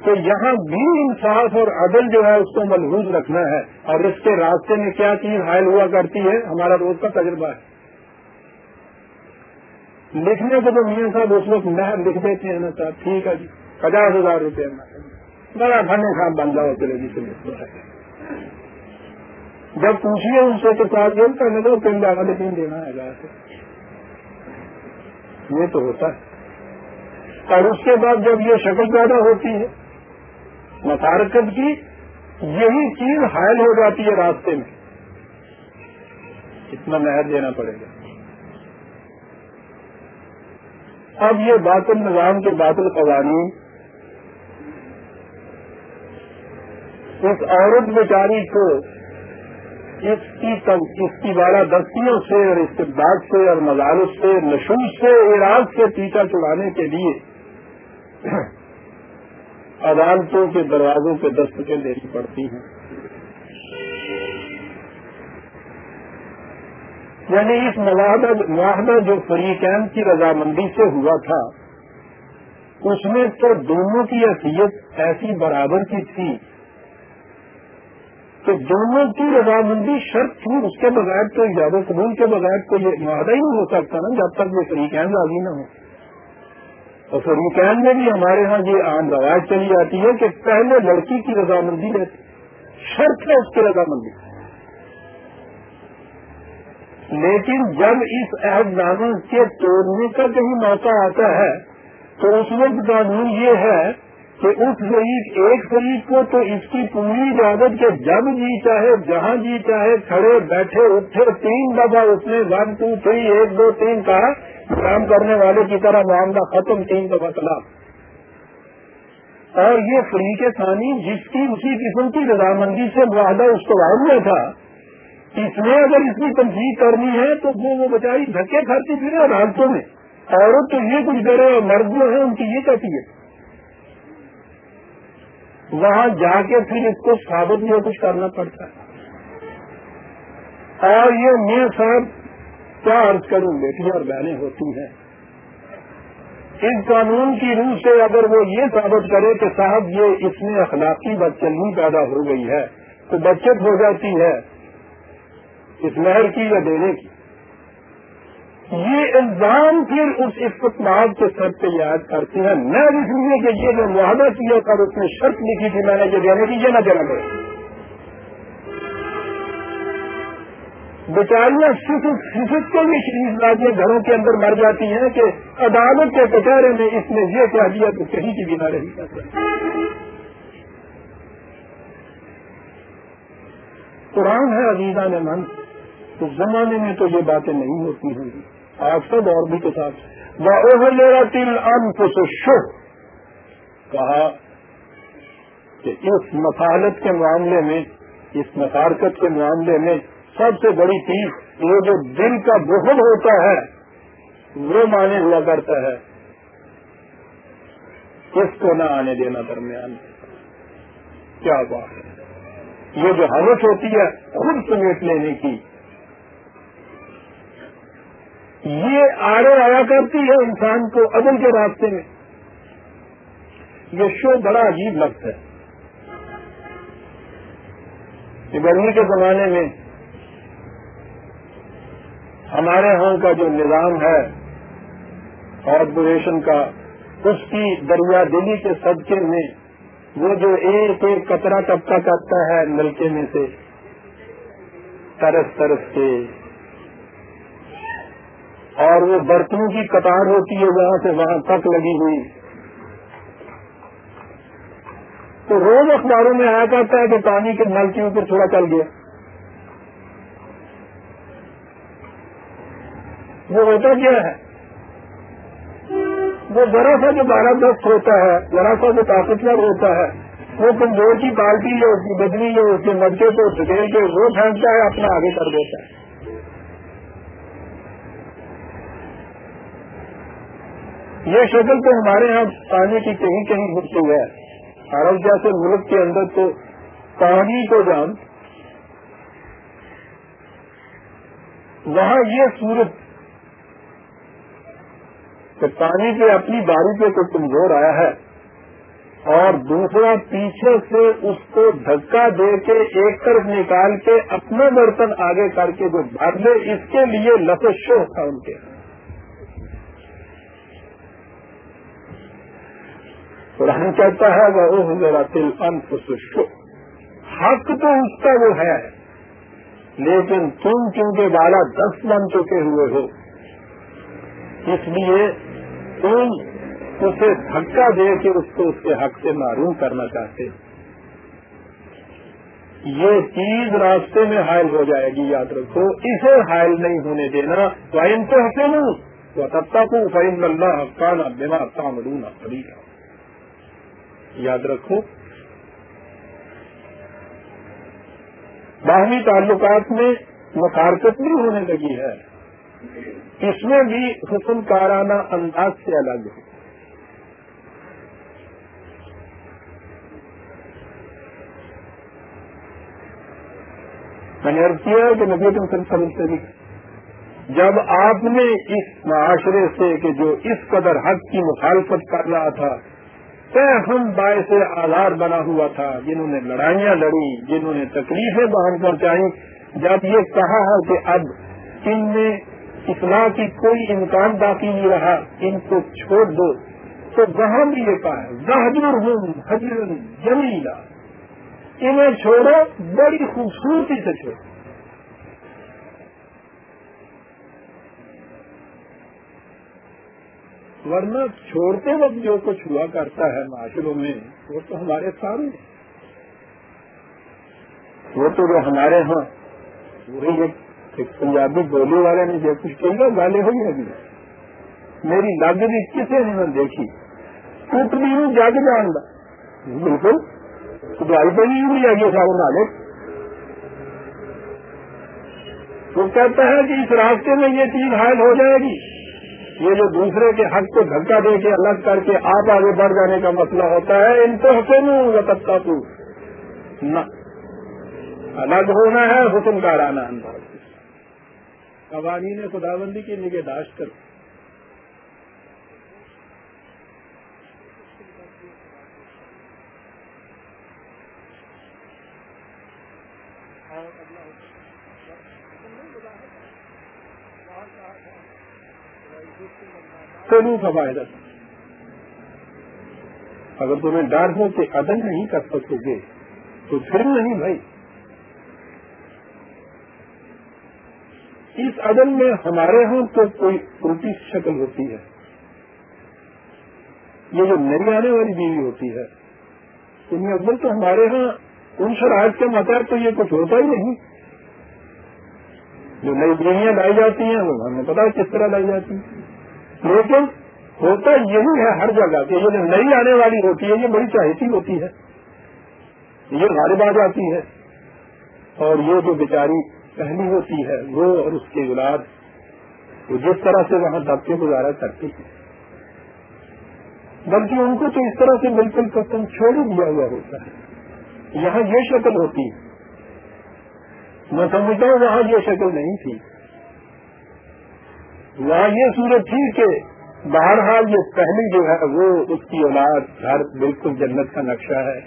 کہ یہاں بھی انصاف اور عدل جو ہے اس کو ملحوظ رکھنا ہے۔ اور اس کے راستے میں کیا چیز حائل ہوا کرتی ہے؟ ہمارا روز کا تجربہ ہے۔ لکھنے کو تو میاں صاحب اس وقت میں لکھ دیتے ہیں نا صاحب۔ ٹھیک ہے جی پچاس ہزار روپے بڑا بھنے صاحب بن جاؤ چلے جی چلے جب پوچھیے ان سے تو چار دن کرنے دو تین جگہ لیکن دینا ہے یہ تو ہوتا ہے۔ اور اس کے بعد جب یہ شکل پیدا ہوتی ہے مسارکت کی یہی چیز حائل ہو جاتی ہے راستے میں۔ اتنا مہر دینا پڑے گا۔ اب یہ باطل نظام کے باطل قوانین، اس عورت بیچاری کو اس کی اس کی دستیوں سے اور استقبال سے اور مزارت سے نشوش سے عراق سے پیچھا چڑانے کے لیے عدالتوں کے دروازوں کے دستکیں دینی پڑتی ہیں۔ یعنی اس معاہدہ جو فریقین کی رضامندی سے ہوا تھا، اس میں تو دونوں کی حیثیت ایسی برابر کی تھی کہ دونوں کی رضامندی شرط تھی، اس کے بغیر تو اجازت قبول کے بغیر تو یہ معاہدہ ہی نہیں ہو سکتا نا، جب تک یہ فریقین راضی نہ ہو۔ اور فریقین میں بھی ہمارے ہاں یہ عام روایت چلی جاتی ہے کہ پہلے لڑکی کی رضامندی لیتی شرط ہے اس کی رضامندی۔ لیکن جب اس عہد نامے کے توڑنے کا کہیں موقع آتا ہے، تو اس وقت قانون یہ ہے کہ اس فریق ایک فریق کو تو اس کی پوری اجازت کے جب جی چاہے، جہاں جی چاہے، کھڑے، بیٹھے، اٹھے، تین دفعہ اس نے ون ٹو تھری ایک دو، تین کہا، کام کرنے والے کی طرح معاملہ ختم، تین دفعہ چلا اور یہ فریق ثانی جس کی اسی قسم کی رضامندی سے معاہدہ اس کو میں تھا، اس میں اگر اس کی تنظیم کرنی ہے تو وہ وہ بچاری دھکے کھاتی پھر عدالتوں میں۔ عورت تو یہ کچھ کرے اور مرد جو ہے ان کی یہ کہتی ہے وہاں جا کے پھر اس کو ثابت میں کچھ کرنا پڑتا ہے۔ اور یہ میں صاحب کیا عرض کروں، بیٹیاں اور بہنیں ہوتی ہیں۔ اس قانون کی روح سے اگر وہ یہ ثابت کرے کہ صاحب یہ اس میں اخلاقی بدچلنی پیدا ہو گئی ہے، تو بچت ہو جاتی ہے۔ اس لہر کی یا دینے کی۔ یہ الزام پھر اس استقبال کے سر پہ یاد کرتے ہیں۔ نہ اس لیے کہ یہ جو معاہدہ کیا تھا، اس نے شرط لکھی تھی، میں نے یہ دینے کی، یہ نہ دینا پڑے۔ بیچاریاں صرف کو بھی شریف لاجیاں گھروں کے اندر مر جاتی ہیں کہ عدالت کے کچہرے میں اس نے یہ کہہ دیا تو کہیں کی بھی نہ رہی۔ قرآن ہے عزیزہ نے من اس زمانے میں تو یہ باتیں نہیں ہوتی ہوں گی۔ آپ سب اور بھی کے ساتھ میرا تین ان کہا کہ اس مفالت کے معاملے میں، اس مفارکت کے معاملے میں سب سے بڑی چیز وہ جو دل کا بہت ہوتا ہے، وہ مانے ہوا کرتا ہے۔ اس کو نہ آنے دینا درمیان۔ کیا بات ہے؟ یہ جو حالت ہوتی ہے، خود سمیٹ لینے کی۔ یہ آڑے آیا کرتی ہے انسان کو عدل کے راستے میں۔ یہ شو بڑا عجیب لگتا ہے۔ کہ گرمی کے زمانے میں ہمارے ہاں کا جو نظام ہے کارپوریشن کا، اس کی دریا دلی کے صدقے میں وہ جو ایک ایک کچرا ٹپکا کرتا ہے نلکے میں سے، ترس ترس کے اور وہ برتنوں کی قطار ہوتی ہے وہاں سے وہاں تک لگی ہوئی۔ تو روز اخباروں میں آیا کرتا ہے کہ پانی کے نل کے اوپر تھوڑا چل گیا۔ وہ ہوتا کیا ہے؟ وہ ذرا سا جو بارہ دوست ہوتا ہے، ذرا سا جو طاقتور ہوتا ہے، وہ کمزور کی بالٹی یا اس کی بدنی یا اس کے مدے کو دھکیل کے، وہ پھینکتا ہے، اپنا آگے کر دیتا ہے۔ یہ شکل تو ہمارے یہاں پانی کی کہیں کہیں ملتی ہے۔ عرب جیسے ملک کے اندر تو پانی کو جان۔ وہاں یہ صورت کہ پانی کے اپنی باری پہ کوئی کمزور آیا ہے اور دوسرا پیچھے سے اس کو دھکا دے کے ایک طرف نکال کے اپنا برتن آگے کر کے جو بھر دے اس کے لیے لفظ شو تھا ان کے۔ قرآن کہتا ہے وہ میرا دل انفسو حق تو اس کا وہ ہے، لیکن تم کیونکہ بالا دس بن چکے ہوئے ہو، اس لیے تم اسے دھکا دے کے اس کو اس کے حق سے معروم کرنا چاہتے یہ چیز راستے میں حائل ہو جائے گی، یاد رکھو، اسے حائل نہیں ہونے دینا۔ تو ان تو وہ تب تک فعم اللہ کانا بنا تعملون قریبا یاد رکھو۔ باہمی تعلقات میں مخارکت نہیں ہونے لگی ہے۔ اس میں بھی حسن کارانہ انداز سے الگ ہے۔ میں نے عرض کیا کہ نبی سے بھی جب آپ نے اس معاشرے سے کہ جو اس قدر حق کی مخالفت کر رہا تھا طے ہم باعث آزار بنا ہوا تھا، جنہوں نے لڑائیاں لڑی جنہوں نے تکلیفیں بہن پہنچائی جب یہ کہا ہے کہ اب ان میں اصلاح کی کوئی امکان باقی نہیں رہا، ان کو چھوڑ دو، تو وہاں بھی یہ کہا ہے ہوں حجر جمیلا انہیں چھوڑو، بڑی خوبصورتی سے چھوڑو۔ ورنہ چھوڑتے وقت جو کچھ ہوا کرتا ہے معاشروں میں، وہ تو ہمارے سامنے وہ تو جو ہمارے ہاں وہی ایک پنجابی بولی والے نے جو کچھ کہا، گالے ہوئی ابھی۔ میری لگ بھی کسی نے دیکھی۔ ٹوٹ بھی ہوں جگ جان گا بالکل۔ دوائی بنی ہوئی ہے یہ سارے مالک وہ کہتا ہے کہ اس راستے میں یہ چیز حائل ہو جائے گی۔ یہ جو دوسرے کے حق کو دھکا دے کے الگ کر کے آپ آگے بڑھ جانے کا مسئلہ ہوتا ہے، ان کو حسین تب کا تو نہ۔ الگ ہونا ہے، حکم کا رانا انداز قوانین خداوندی کی نگہداشت کر کا فائدہ اگر تمہیں ڈر ہو کہ عدل نہیں کر سکو گے، تو پھر نہیں بھائی۔ اس عدل میں ہمارے ہاں تو کوئی الٹی شکل ہوتی ہے۔ یہ جو نئی آنے والی بیوی ہوتی ہے، ان میں اول تو ہمارے ہاں ان شرائط کے مطابق تو یہ کچھ ہوتا ہی نہیں۔ جو نئی بیویاں لائی جاتی ہیں، وہ ہمیں پتا کس طرح لائی جاتی ہیں۔ لیکن ہوتا یہی ہے ہر جگہ کہ یہ نئی آنے والی ہوتی ہے، یہ بڑی چاہتی ہوتی ہے۔ یہ غالب آ جاتی ہے۔ اور یہ جو بیچاری پہلی ہوتی ہے، وہ اور اس کے اولاد، وہ جس طرح سے وہاں دبتے گزارا کرتی ہے بلکہ ان کو تو اس طرح سے بالکل قسم چھوڑ دیا ہوا ہوتا ہے۔ یہاں یہ شکل ہوتی ہے۔ میں سمجھتا ہوں وہاں یہ شکل نہیں تھی۔ وہاں یہ صورت تھی کہ بہرحال یہ پہلی جو ہے وہ اس کی اولاد گھر بالکل جنت کا نقشہ ہے۔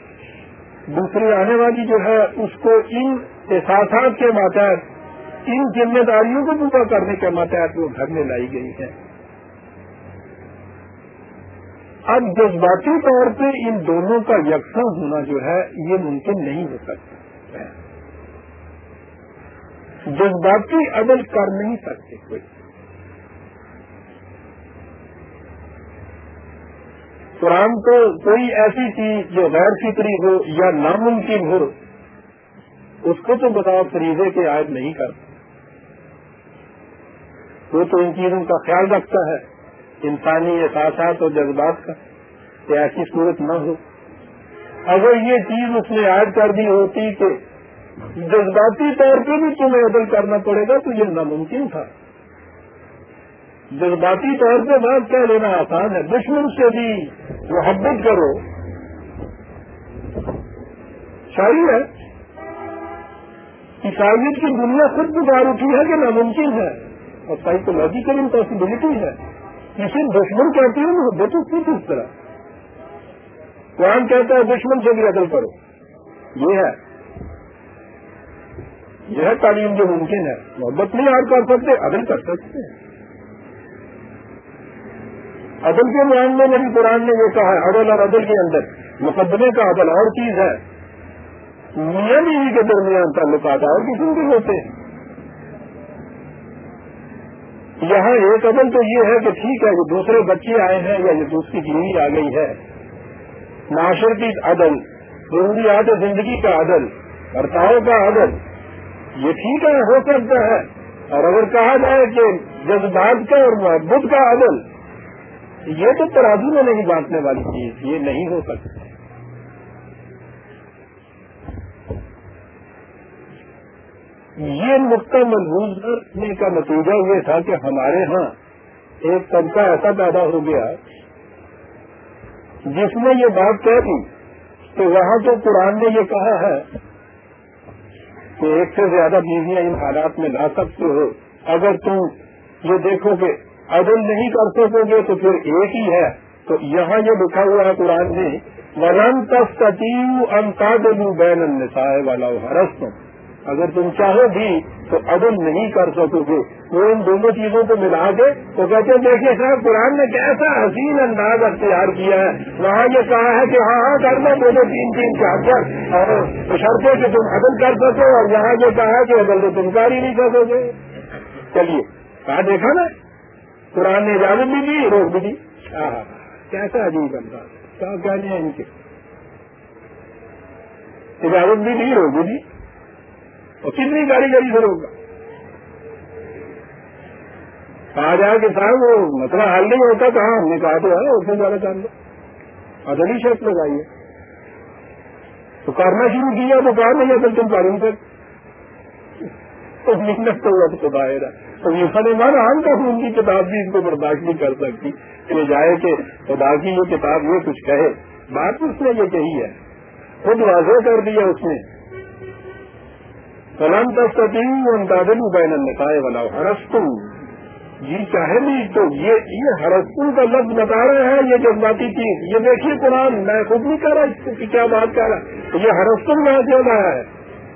دوسری آنے والی جو ہے اس کو ان احساسات کے ماتحت، ان ذمہ داریوں کو پورا کرنے کے ماتحت وہ گھر میں لائی گئی ہے اب جذباتی طور پہ ان دونوں کا یکساں ہونا جو ہے یہ ممکن نہیں ہو سکتا۔ جذباتی عدل کر نہیں سکتے کوئی۔ قرآن تو کوئی ایسی چیز جو غیر فطری ہو یا ناممکن ہو، اس کو تو بتاؤ، فریضے کے عائد نہیں کرتا۔ وہ تو ان چیزوں کا خیال رکھتا ہے، انسانی احساسات اور جذبات کا، کہ ایسی صورت نہ ہو۔ اگر یہ چیز اس نے عائد کر دی ہوتی کہ جذباتی طور پہ بھی تمہیں عدل کرنا پڑے گا، تو یہ ناممکن تھا۔ جذباتی طور پہ بات کہہ لینا آسان ہے، دشمن سے بھی محبت کرو۔ شاعری ہے، عیسائیت کی دنیا خود گزار اٹھی ہے کہ ناممکن ہے، اور سائیکولوجیکل امپاسبلٹی ہے۔ کسی دشمن کہتی ہے محبت اس کی کس طرح؟ قرآن کہتا ہے، دشمن سے بھی عدل کرو۔ یہ ہے۔ یہ ہے تعلیم جو ممکن ہے۔ محبت نہیں آر کر سکتے، عدل کر سکتے ہیں۔ عدل کے معاملے میں بھی قرآن نے یہ کہا ہے، عدل اور عدل کے اندر مقدمے کا عدل اور چیز ہے۔ میاں بیوی کے درمیان تعلقات اور قسم کے ہوتے۔ ہیں یہاں ایک عدل تو یہ ہے کہ ٹھیک ہے یہ دوسرے بچے آئے ہیں یا یہ دوسری بیوی آ گئی ہے، معاشرتی عدل ضروریات زندگی کا عدل برتاؤ کا عدل، یہ ٹھیک ہے، ہو سکتا ہے۔ اور اگر کہا جائے کہ جذبات کا اور محبت کا عدل یہ تو ترازو میں نہیں بانٹنے والی چیز، یہ نہیں ہو سکتا۔ یہ نقطہ محبوب کرنے کا نتیجہ یہ تھا کہ ہمارے ہاں ایک طبقہ ایسا پیدا ہو گیا جس نے یہ بات کہہ دی۔ کہ وہاں تو قرآن نے یہ کہا ہے کہ ایک سے زیادہ بیویاں ان حالات میں لا سکتے ہو۔ اگر تم یہ دیکھو کہ عدل نہیں کر سکو گے تو پھر ایک ہی ہے۔ تو یہاں یہ لکھا ہوا ہے قرآن میں ورن تستیو انتاد بین النساء والا ہرس اگر تم چاہو بھی تو عدل نہیں کر سکو گے۔ وہ ان دونوں چیزوں کو ملا کے تو کہتے دیکھیے صاحب، قرآن نے کیسا حسین انداز اختیار کیا ہے۔ وہاں یہ کہا ہے کہ ہاں ہاں کرنا بولے تین تین چار چار۔ اور شرطے کہ تم عدل کر سکو۔ اور یہاں یہ کہا ہے کہ عدل تو تم کر ہی نہیں سکو گے۔ چلیے، کہا دیکھا نا؟ قرآن نے اجازت بھی دی روک بھی دی کیسا عجیب انداز کیا کہنے ہیں ان کے۔ اجازت بھی دی روک بھی دی اور کتنی گاڑی گاڑی سے روکا۔ کہا جائے کہ صاحب وہ مسئلہ حل نہیں ہوتا کہاں؟ ہم نے کہا تو ہے اس سے زیادہ کام لو ادلی شرط لگائی ہے تو کرنا شروع کیا تو کہا نہیں اصل تم کاروں سے محنت تو وقت تو باہر ہے۔ تو یہ نے مانا ہم ان کی کتاب بھی ان کو برداشت نہیں کر سکتی۔ کہ جائے کہ خدا کی یہ کتاب یہ کچھ کہے۔ بات اس نے یہ کہی ہے۔ خود واضح کر دیا اس نے۔ فلان تستیم اندازن بین النسائے والا ہرستو جی چاہے بھی تو یہ یہ کا لفظ بتا رہے ہیں، یہ جذباتی چیز۔ یہ دیکھیے قرآن، میں خود نہیں کہہ رہا، اس کی کیا بات کہہ رہا یہ ہرستو میں سے رہا ہے۔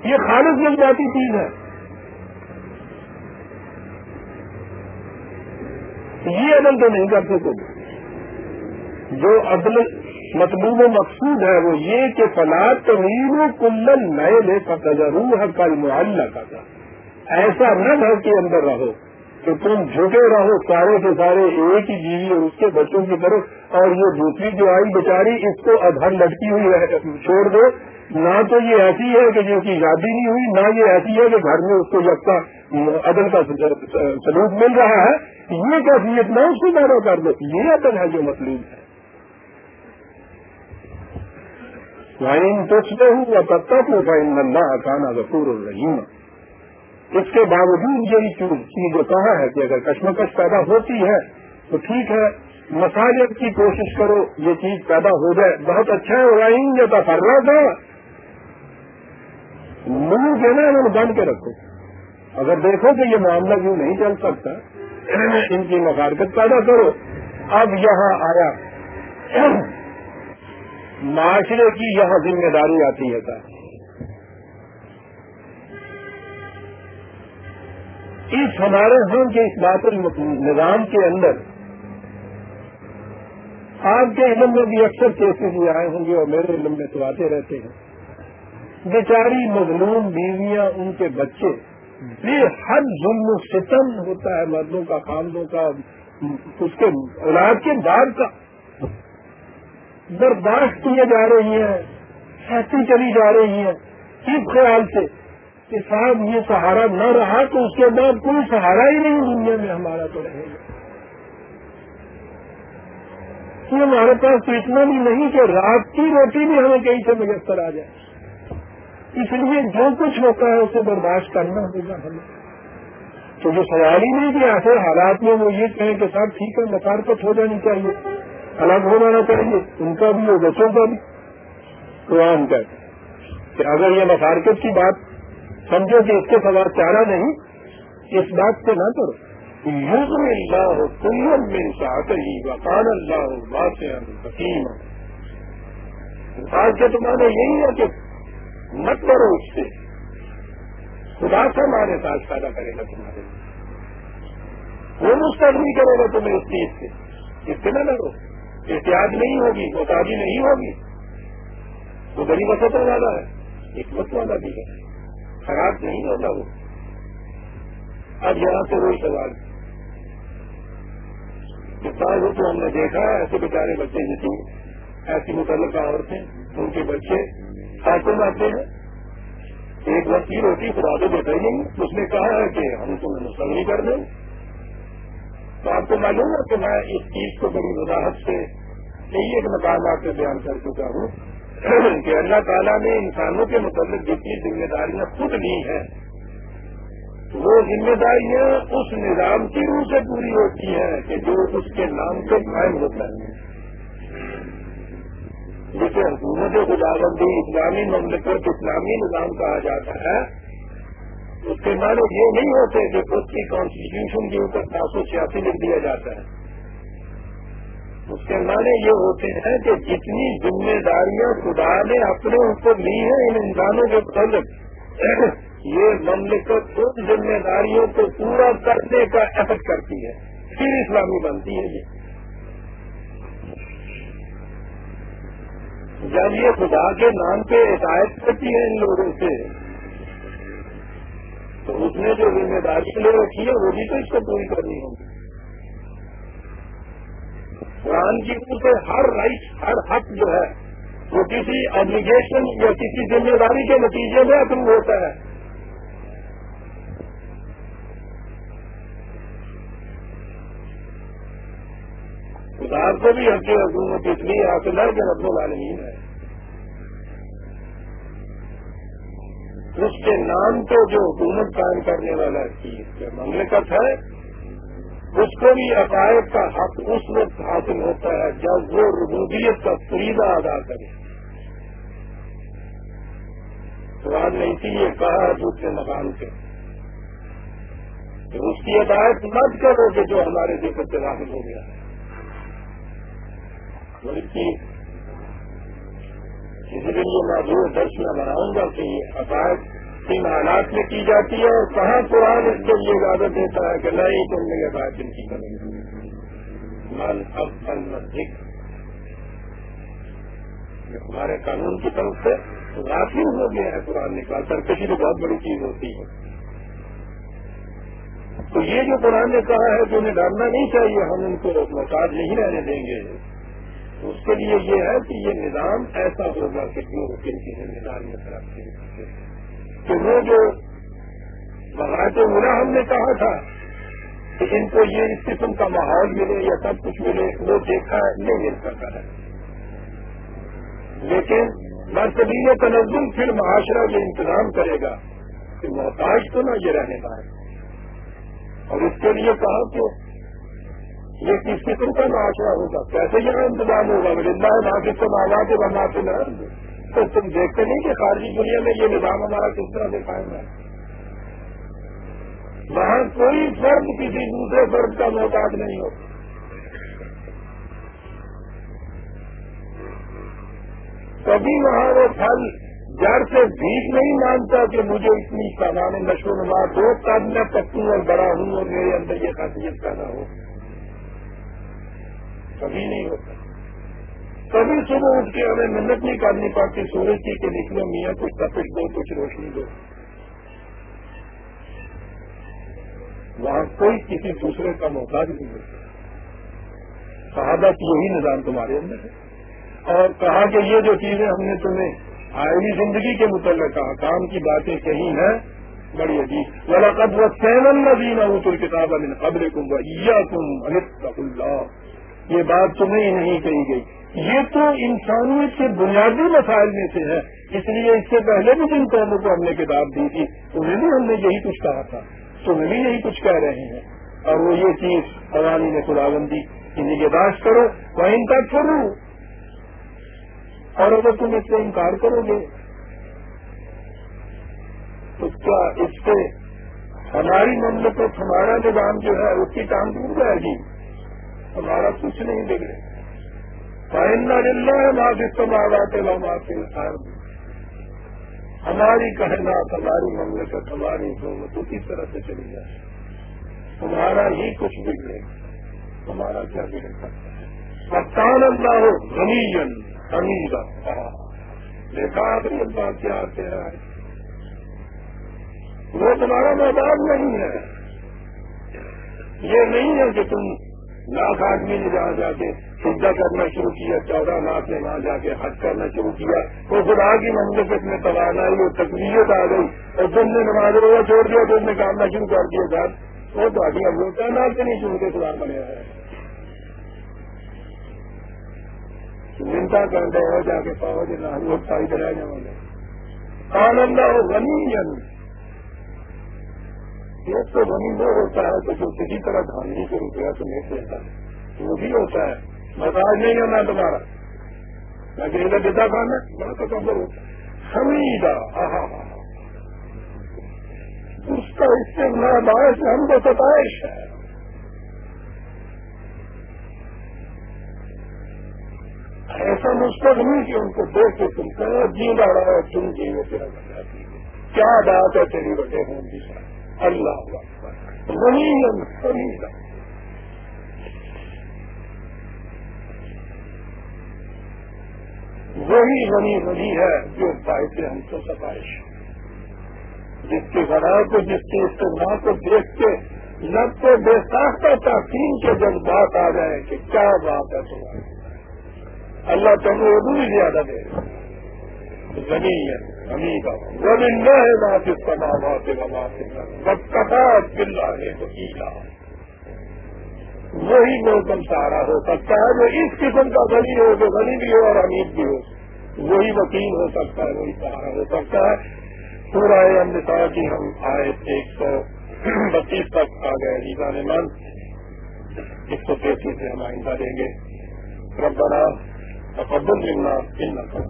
یہ خالص جذباتی چیز ہے۔ یہ عدل تو نہیں کر سکو جو عدل مطلوب و مقصود ہے وہ یہ کہ فلاد تمیر و کلن نئے لے سکتا ضرور کل معلّہ کا تھا ایسا نہ گھر کے اندر رہو کہ تم جھکے رہو سارے کے سارے ایک ہی بیوی اور اس کے بچوں کی طرف، اور یہ دوسری جو آئی بیچاری، اس کو ادھر لٹکی ہوئی چھوڑ دو۔ نہ تو یہ ایسی ہے کہ جس کی شادی نہیں ہوئی، نہ یہ ایسی ہے کہ گھر میں اس کو جب کا عدل کا سلوک مل رہا ہے یہ کیفیت جی، نہ اس کو پیدا کر دو۔ یہ عدل ہے جو مطلوب ہے۔ وائن پوچھتے ہوں یا تب تک وہ فائن اللہ کانا غفور الرحیم اس کے باوجود یہ چیز جو کہا ہے کہ اگر کشمکش پیدا ہوتی ہے، تو ٹھیک ہے مساجد کی کوشش کرو، یہ چیز پیدا ہو جائے۔ بہت اچھا ہے وائن جو تفرا تھا منہ جو نا بند کے رکھو۔ اگر دیکھو کہ یہ معاملہ یوں نہیں چل سکتا، ان کی مفارکت پیدا کرو۔ اب یہاں آیا۔ معاشرے کی یہاں ذمہ داری آتی ہے۔ سر اس ہمارے ہاں کے اس بات نظام کے اندر آپ کے علم میں بھی اکثر کیسز یہ آئے ہوں گے اور میرے علم میں تو آتے رہتے ہیں۔ بیچاری مظلوم بیویاں، ان کے بچے بے حد ظلم و ستم ہوتا ہے، مردوں کا، خاندوں کا، اس کے اولاد کے بعد کا۔ برداشت کیے جا رہی ہیں سہتی چلی جا رہی ہیں۔ کس خیال سے کہ صاحب یہ سہارا نہ رہا تو اس کے بعد کوئی سہارا ہی نہیں دنیا میں ہمارا تو رہے گا۔ ہمارے پاس تو اتنا بھی نہیں کہ رات کی روٹی بھی ہمیں کہیں سے میسر آ جائے۔ اس لیے جو کچھ ہوتا ہے اسے برداشت کرنا ہوگا ہمیں۔ تو جو سوال ہی نہیں کہ ایسے حالات میں وہ یہ کہیں کہ صاحب ٹھیک ہے مکارکت ہو جانی چاہیے۔ الگ ہو جانا چاہیے، ان کا بھی اور بچوں کا بھی۔ قرآن کا کہ اگر یہ مفارکت کی بات سمجھو کہ اس کے سوا چارہ نہیں، اس بات سے نہ کرو۔ یوز میں اللہ ہو کلر میں چاہتے ہی وقان اللہ ہو بات حکیم آج کے تمہارے یہی ہے کہ مت کرو اس سے۔ خدا سے ہمارے ساتھ پیدا کرے گا تمہارے لیے۔ وہ مستقبل کرے گا تمہیں اس چیز سے۔ اس سے نہ لڑو۔ احتیاط نہیں ہوگی، محتاجی نہیں ہوگی۔ وہ بڑی وسطوں والا ہے، ایک وقت والا بھی ہے۔ خراب نہیں ہوتا وہ۔ اب یہاں سے وہی سوال۔ ہو تو ہم نے دیکھا ہے ایسے بیچارے بچے جتنی ایسی متعلقہ عورتیں، ان کے بچے ساتوں میں آتے ہیں۔ ایک وقت کی روٹی خدا تو بیٹھا ہی نہیں۔ اس نے کہا ہے کہ ہم تمہیں مسلم کر دیں۔ تو آپ کو معلوم ہے کہ میں اس چیز کو بڑی وضاحت سے یہی ایک مقامات سے بیان کر چکا ہوں کہ اللہ تعالیٰ نے انسانوں کے متعلق جتنی ذمہ داریاں خود لی ہیں، وہ ذمہ داریاں اس نظام کی روح سے پوری ہوتی ہیں کہ جو اس کے نام سے قائم ہوتا ہے۔ جسے حکومت خداوندی، اسلامی مملکت، اسلامی نظام کہا جاتا ہے، اس کے معنی یہ نہیں ہوتے کہ خود کی کانسٹیٹیوشن کے اوپر سات سو چھیاسی لکھ دیا جاتا ہے۔ اس کے معنی یہ ہوتے ہیں کہ جتنی ذمہ داریاں خدا نے اپنے اوپر لی ہیں ان انسانوں کے متعلق یہ مملکت ان ذمہ داریوں کو پورا کرنے کا ایفٹ کرتی ہے۔ پھر اسلامی بنتی ہے یہ۔ جب یہ خدا کے نام پہ ہدایت کرتی ہے ان لوگوں سے، تو اس نے جو ذمہ داری لے رکھی ہے، وہ بھی تو اس کو پوری کرنی ہوگی۔ قرآن کی طرف سے ہر رائٹ ہر حق جو ہے، وہ کسی ایبلیگیشن یا کسی ذمہ داری کے نتیجے میں اپروو ہوتا ہے۔ خدا کو بھی ہر حکومت اس لیے حاصل ہے کہ رب العالمین ہے۔ اس کے نام کو جو حکومت قائم کرنے والا چیز مملکت ہے، اس کو بھی عقائد کا حق اس وقت حاصل ہوتا ہے جب وہ ربوبیت کا فریدہ ادا کرے۔ قرآن نے اسی لیے کہا دوسرے مکان سے کہ اس کی عدایت مت کرو کہ جو ہمارے ذکر سے داخل ہو گیا۔ ہے اسی لیے میں جو درس میں بناؤں گا کہ یہ عقائد کن حالات میں کی جاتی ہے اور کہاں قرآن اس کے لیے اجازت دیتا ہے کہ نہیں، تم نے عقائد ان کی کریں من اب المسجد۔ ہمارے قانون کی طرف سے غافل ہو گیا ہے قرآن نکال سرکشی تو بہت بڑی چیز ہوتی ہے۔ تو یہ جو قرآن نے کہا ہے کہ انہیں ڈرنا نہیں چاہیے، ہم ان کو محتاج نہیں رہنے دیں گے۔ اس کے لیے یہ ہے کہ یہ نظام ایسا ہوگا کہ جو ان کی ذمہ داریاں خراب کہ وہ جو بغیر ملا ہم نے کہا تھا کہ ان کو یہ اس قسم کا ماحول ملے یا سب کچھ ملے، وہ دیکھا نہیں مل سکتا ہے۔ لیکن مرتبی تنظم پھر معاشرہ یہ انتظام کرے گا کہ محتاج تو نہ یہ رہنے پائے اور اس کے لیے کہا کہ یہ کس قسم کا معاشرہ ہوگا؟ کیسے یہاں انتظام ہوگا؟ اللہ نہ کس کو مالا کے بنا کے نہ تو تم دیکھتے نہیں کہ خارجی دنیا میں یہ نظام ہمارا کس طرح دکھائے گا وہاں کوئی فرد کسی دوسرے فرد کا محتاج نہیں ہوتا کبھی وہاں وہ پھل جڑ سے بھیک نہیں مانتا کہ مجھے اتنی سامان نشو نما ہو تب میں پکوں اور بڑا ہوں اور میرے اندر یہ خاصیت پیدا ہو۔ کبھی نہیں ہوتا۔ کبھی صبح اٹھ کے ہمیں محنت نہیں کرنی پڑتی، سورج کی کہ نکلو میاں، کچھ تپش دو، کچھ روشنی دو۔ وہاں کوئی کسی دوسرے کا محتاج نہیں ہوتا۔ صحابہ یہی نظام تمہارے اندر ہے۔ اور کہا کہ یہ جو چیزیں ہم نے تمہیں آئلی زندگی کے متعلق کہا، کام کی باتیں کہی ہیں، بڑی عجیب۔ والا قد و سیون نظیم ابو کتاب قبر کم تم اللہ یہ بات تمہیں ہی نہیں کہی گئی۔ یہ تو انسانیت کے بنیادی مسائل میں سے ہے۔ اس لیے اس سے پہلے بھی جن قوموں کو ہم نے کتاب دی تھی، انہیں بھی ہم نے یہی کچھ کہا تھا۔ تمہیں بھی یہی کچھ کہہ رہے ہیں۔ اور وہ یہ چیز عوامی نے خداوندی کی نگہداشت کرو وہ انکار کرو اور اگر تم اس سے انکار کرو گے، تو کیا اس سے ہماری مملکت، ہمارا نظام جو ہے، اس کی کام ٹوٹ جائے گی؟ ہمارا کچھ نہیں بگڑے۔ ہماری کہنا ہماری مملکت، ہماری حکومت اسی طرح سے چلی جائے۔ تمہارا ہی کچھ بگڑے۔ ہمارا کیا بگڑ سکتا ہے؟ سکان اللہ ہو غنیجن امیر دیکھا اللہ کیا کہہ ہے۔ وہ تمہارا محتاج نہیں ہے۔ یہ نہیں ہے کہ تم لاکھ آدمی نے جہاں جا کے سجا کرنا شروع کیا، چودہ لاکھ نے وہاں جا کے حج کرنا شروع کیا۔ وہ خدا کی مملکت میں توانائی وہ تقویت آ گئی۔ اور تم نے نماز روزہ چھوڑ دیا، تو نے کامنا شروع کر دیا۔ سر وہ تو ابھی اب ہوتا ہے نال کے نہیں چن کے سدھار بنے ہے منتا کرتے ہو جا کے پاؤ جی نہ وہ پائی رہ جاؤ گے آنند ہو غنی ایک تو غنی وہ ہوتا ہے تو جو کسی طرح دھانی کے روپیہ تو نہیں دیتا ہے، وہ بھی ہوتا ہے۔ مساج نہیں ہونا تمہارا میں کسی کا دیتا کھانا بڑا تو کمزور ہوتا ہے۔ سمیدہ اس کا اس سے باعث ہم کو ستائش ہے۔ ایسا مستق نہیں کہ ان کو دیکھ کے تم کہ جی رہا ہے تم جی وہ تیرا بن جاتی کیا بات ہے تیری بٹے ہوں جی گی اللہ۔ وہی سمیدہ وہی غنی غنی ہے جو پائے ہم کو ستائش۔ جس کے بنا کو، جس کے استعمال کو دیکھ کے لب کو بے ساختہ تحقیم کے جذبات آ جائے کہ کیا بات ہے تمہاری۔ اللہ تمہیں اردو بھی زیادہ دے زمین ہے۔ زمین کا زمین نہ ہے بات اس کا ماں بات بات بس کٹا چلا ہے تو وہی موسم سارا ہو سکتا ہے جو اس قسم کا غنی ہو، جو غنی بھی ہو اور امید بھی ہو. وہی وکیل ہو سکتا ہے، وہی سہارا ہو سکتا ہے. پورا امرتا کی ہم آئے ایک سو بتیس تک آ گئے جیسان من ایک سو تینتیس سے ہم آئندہ دیں گے. ربنا تقبل منا ان کا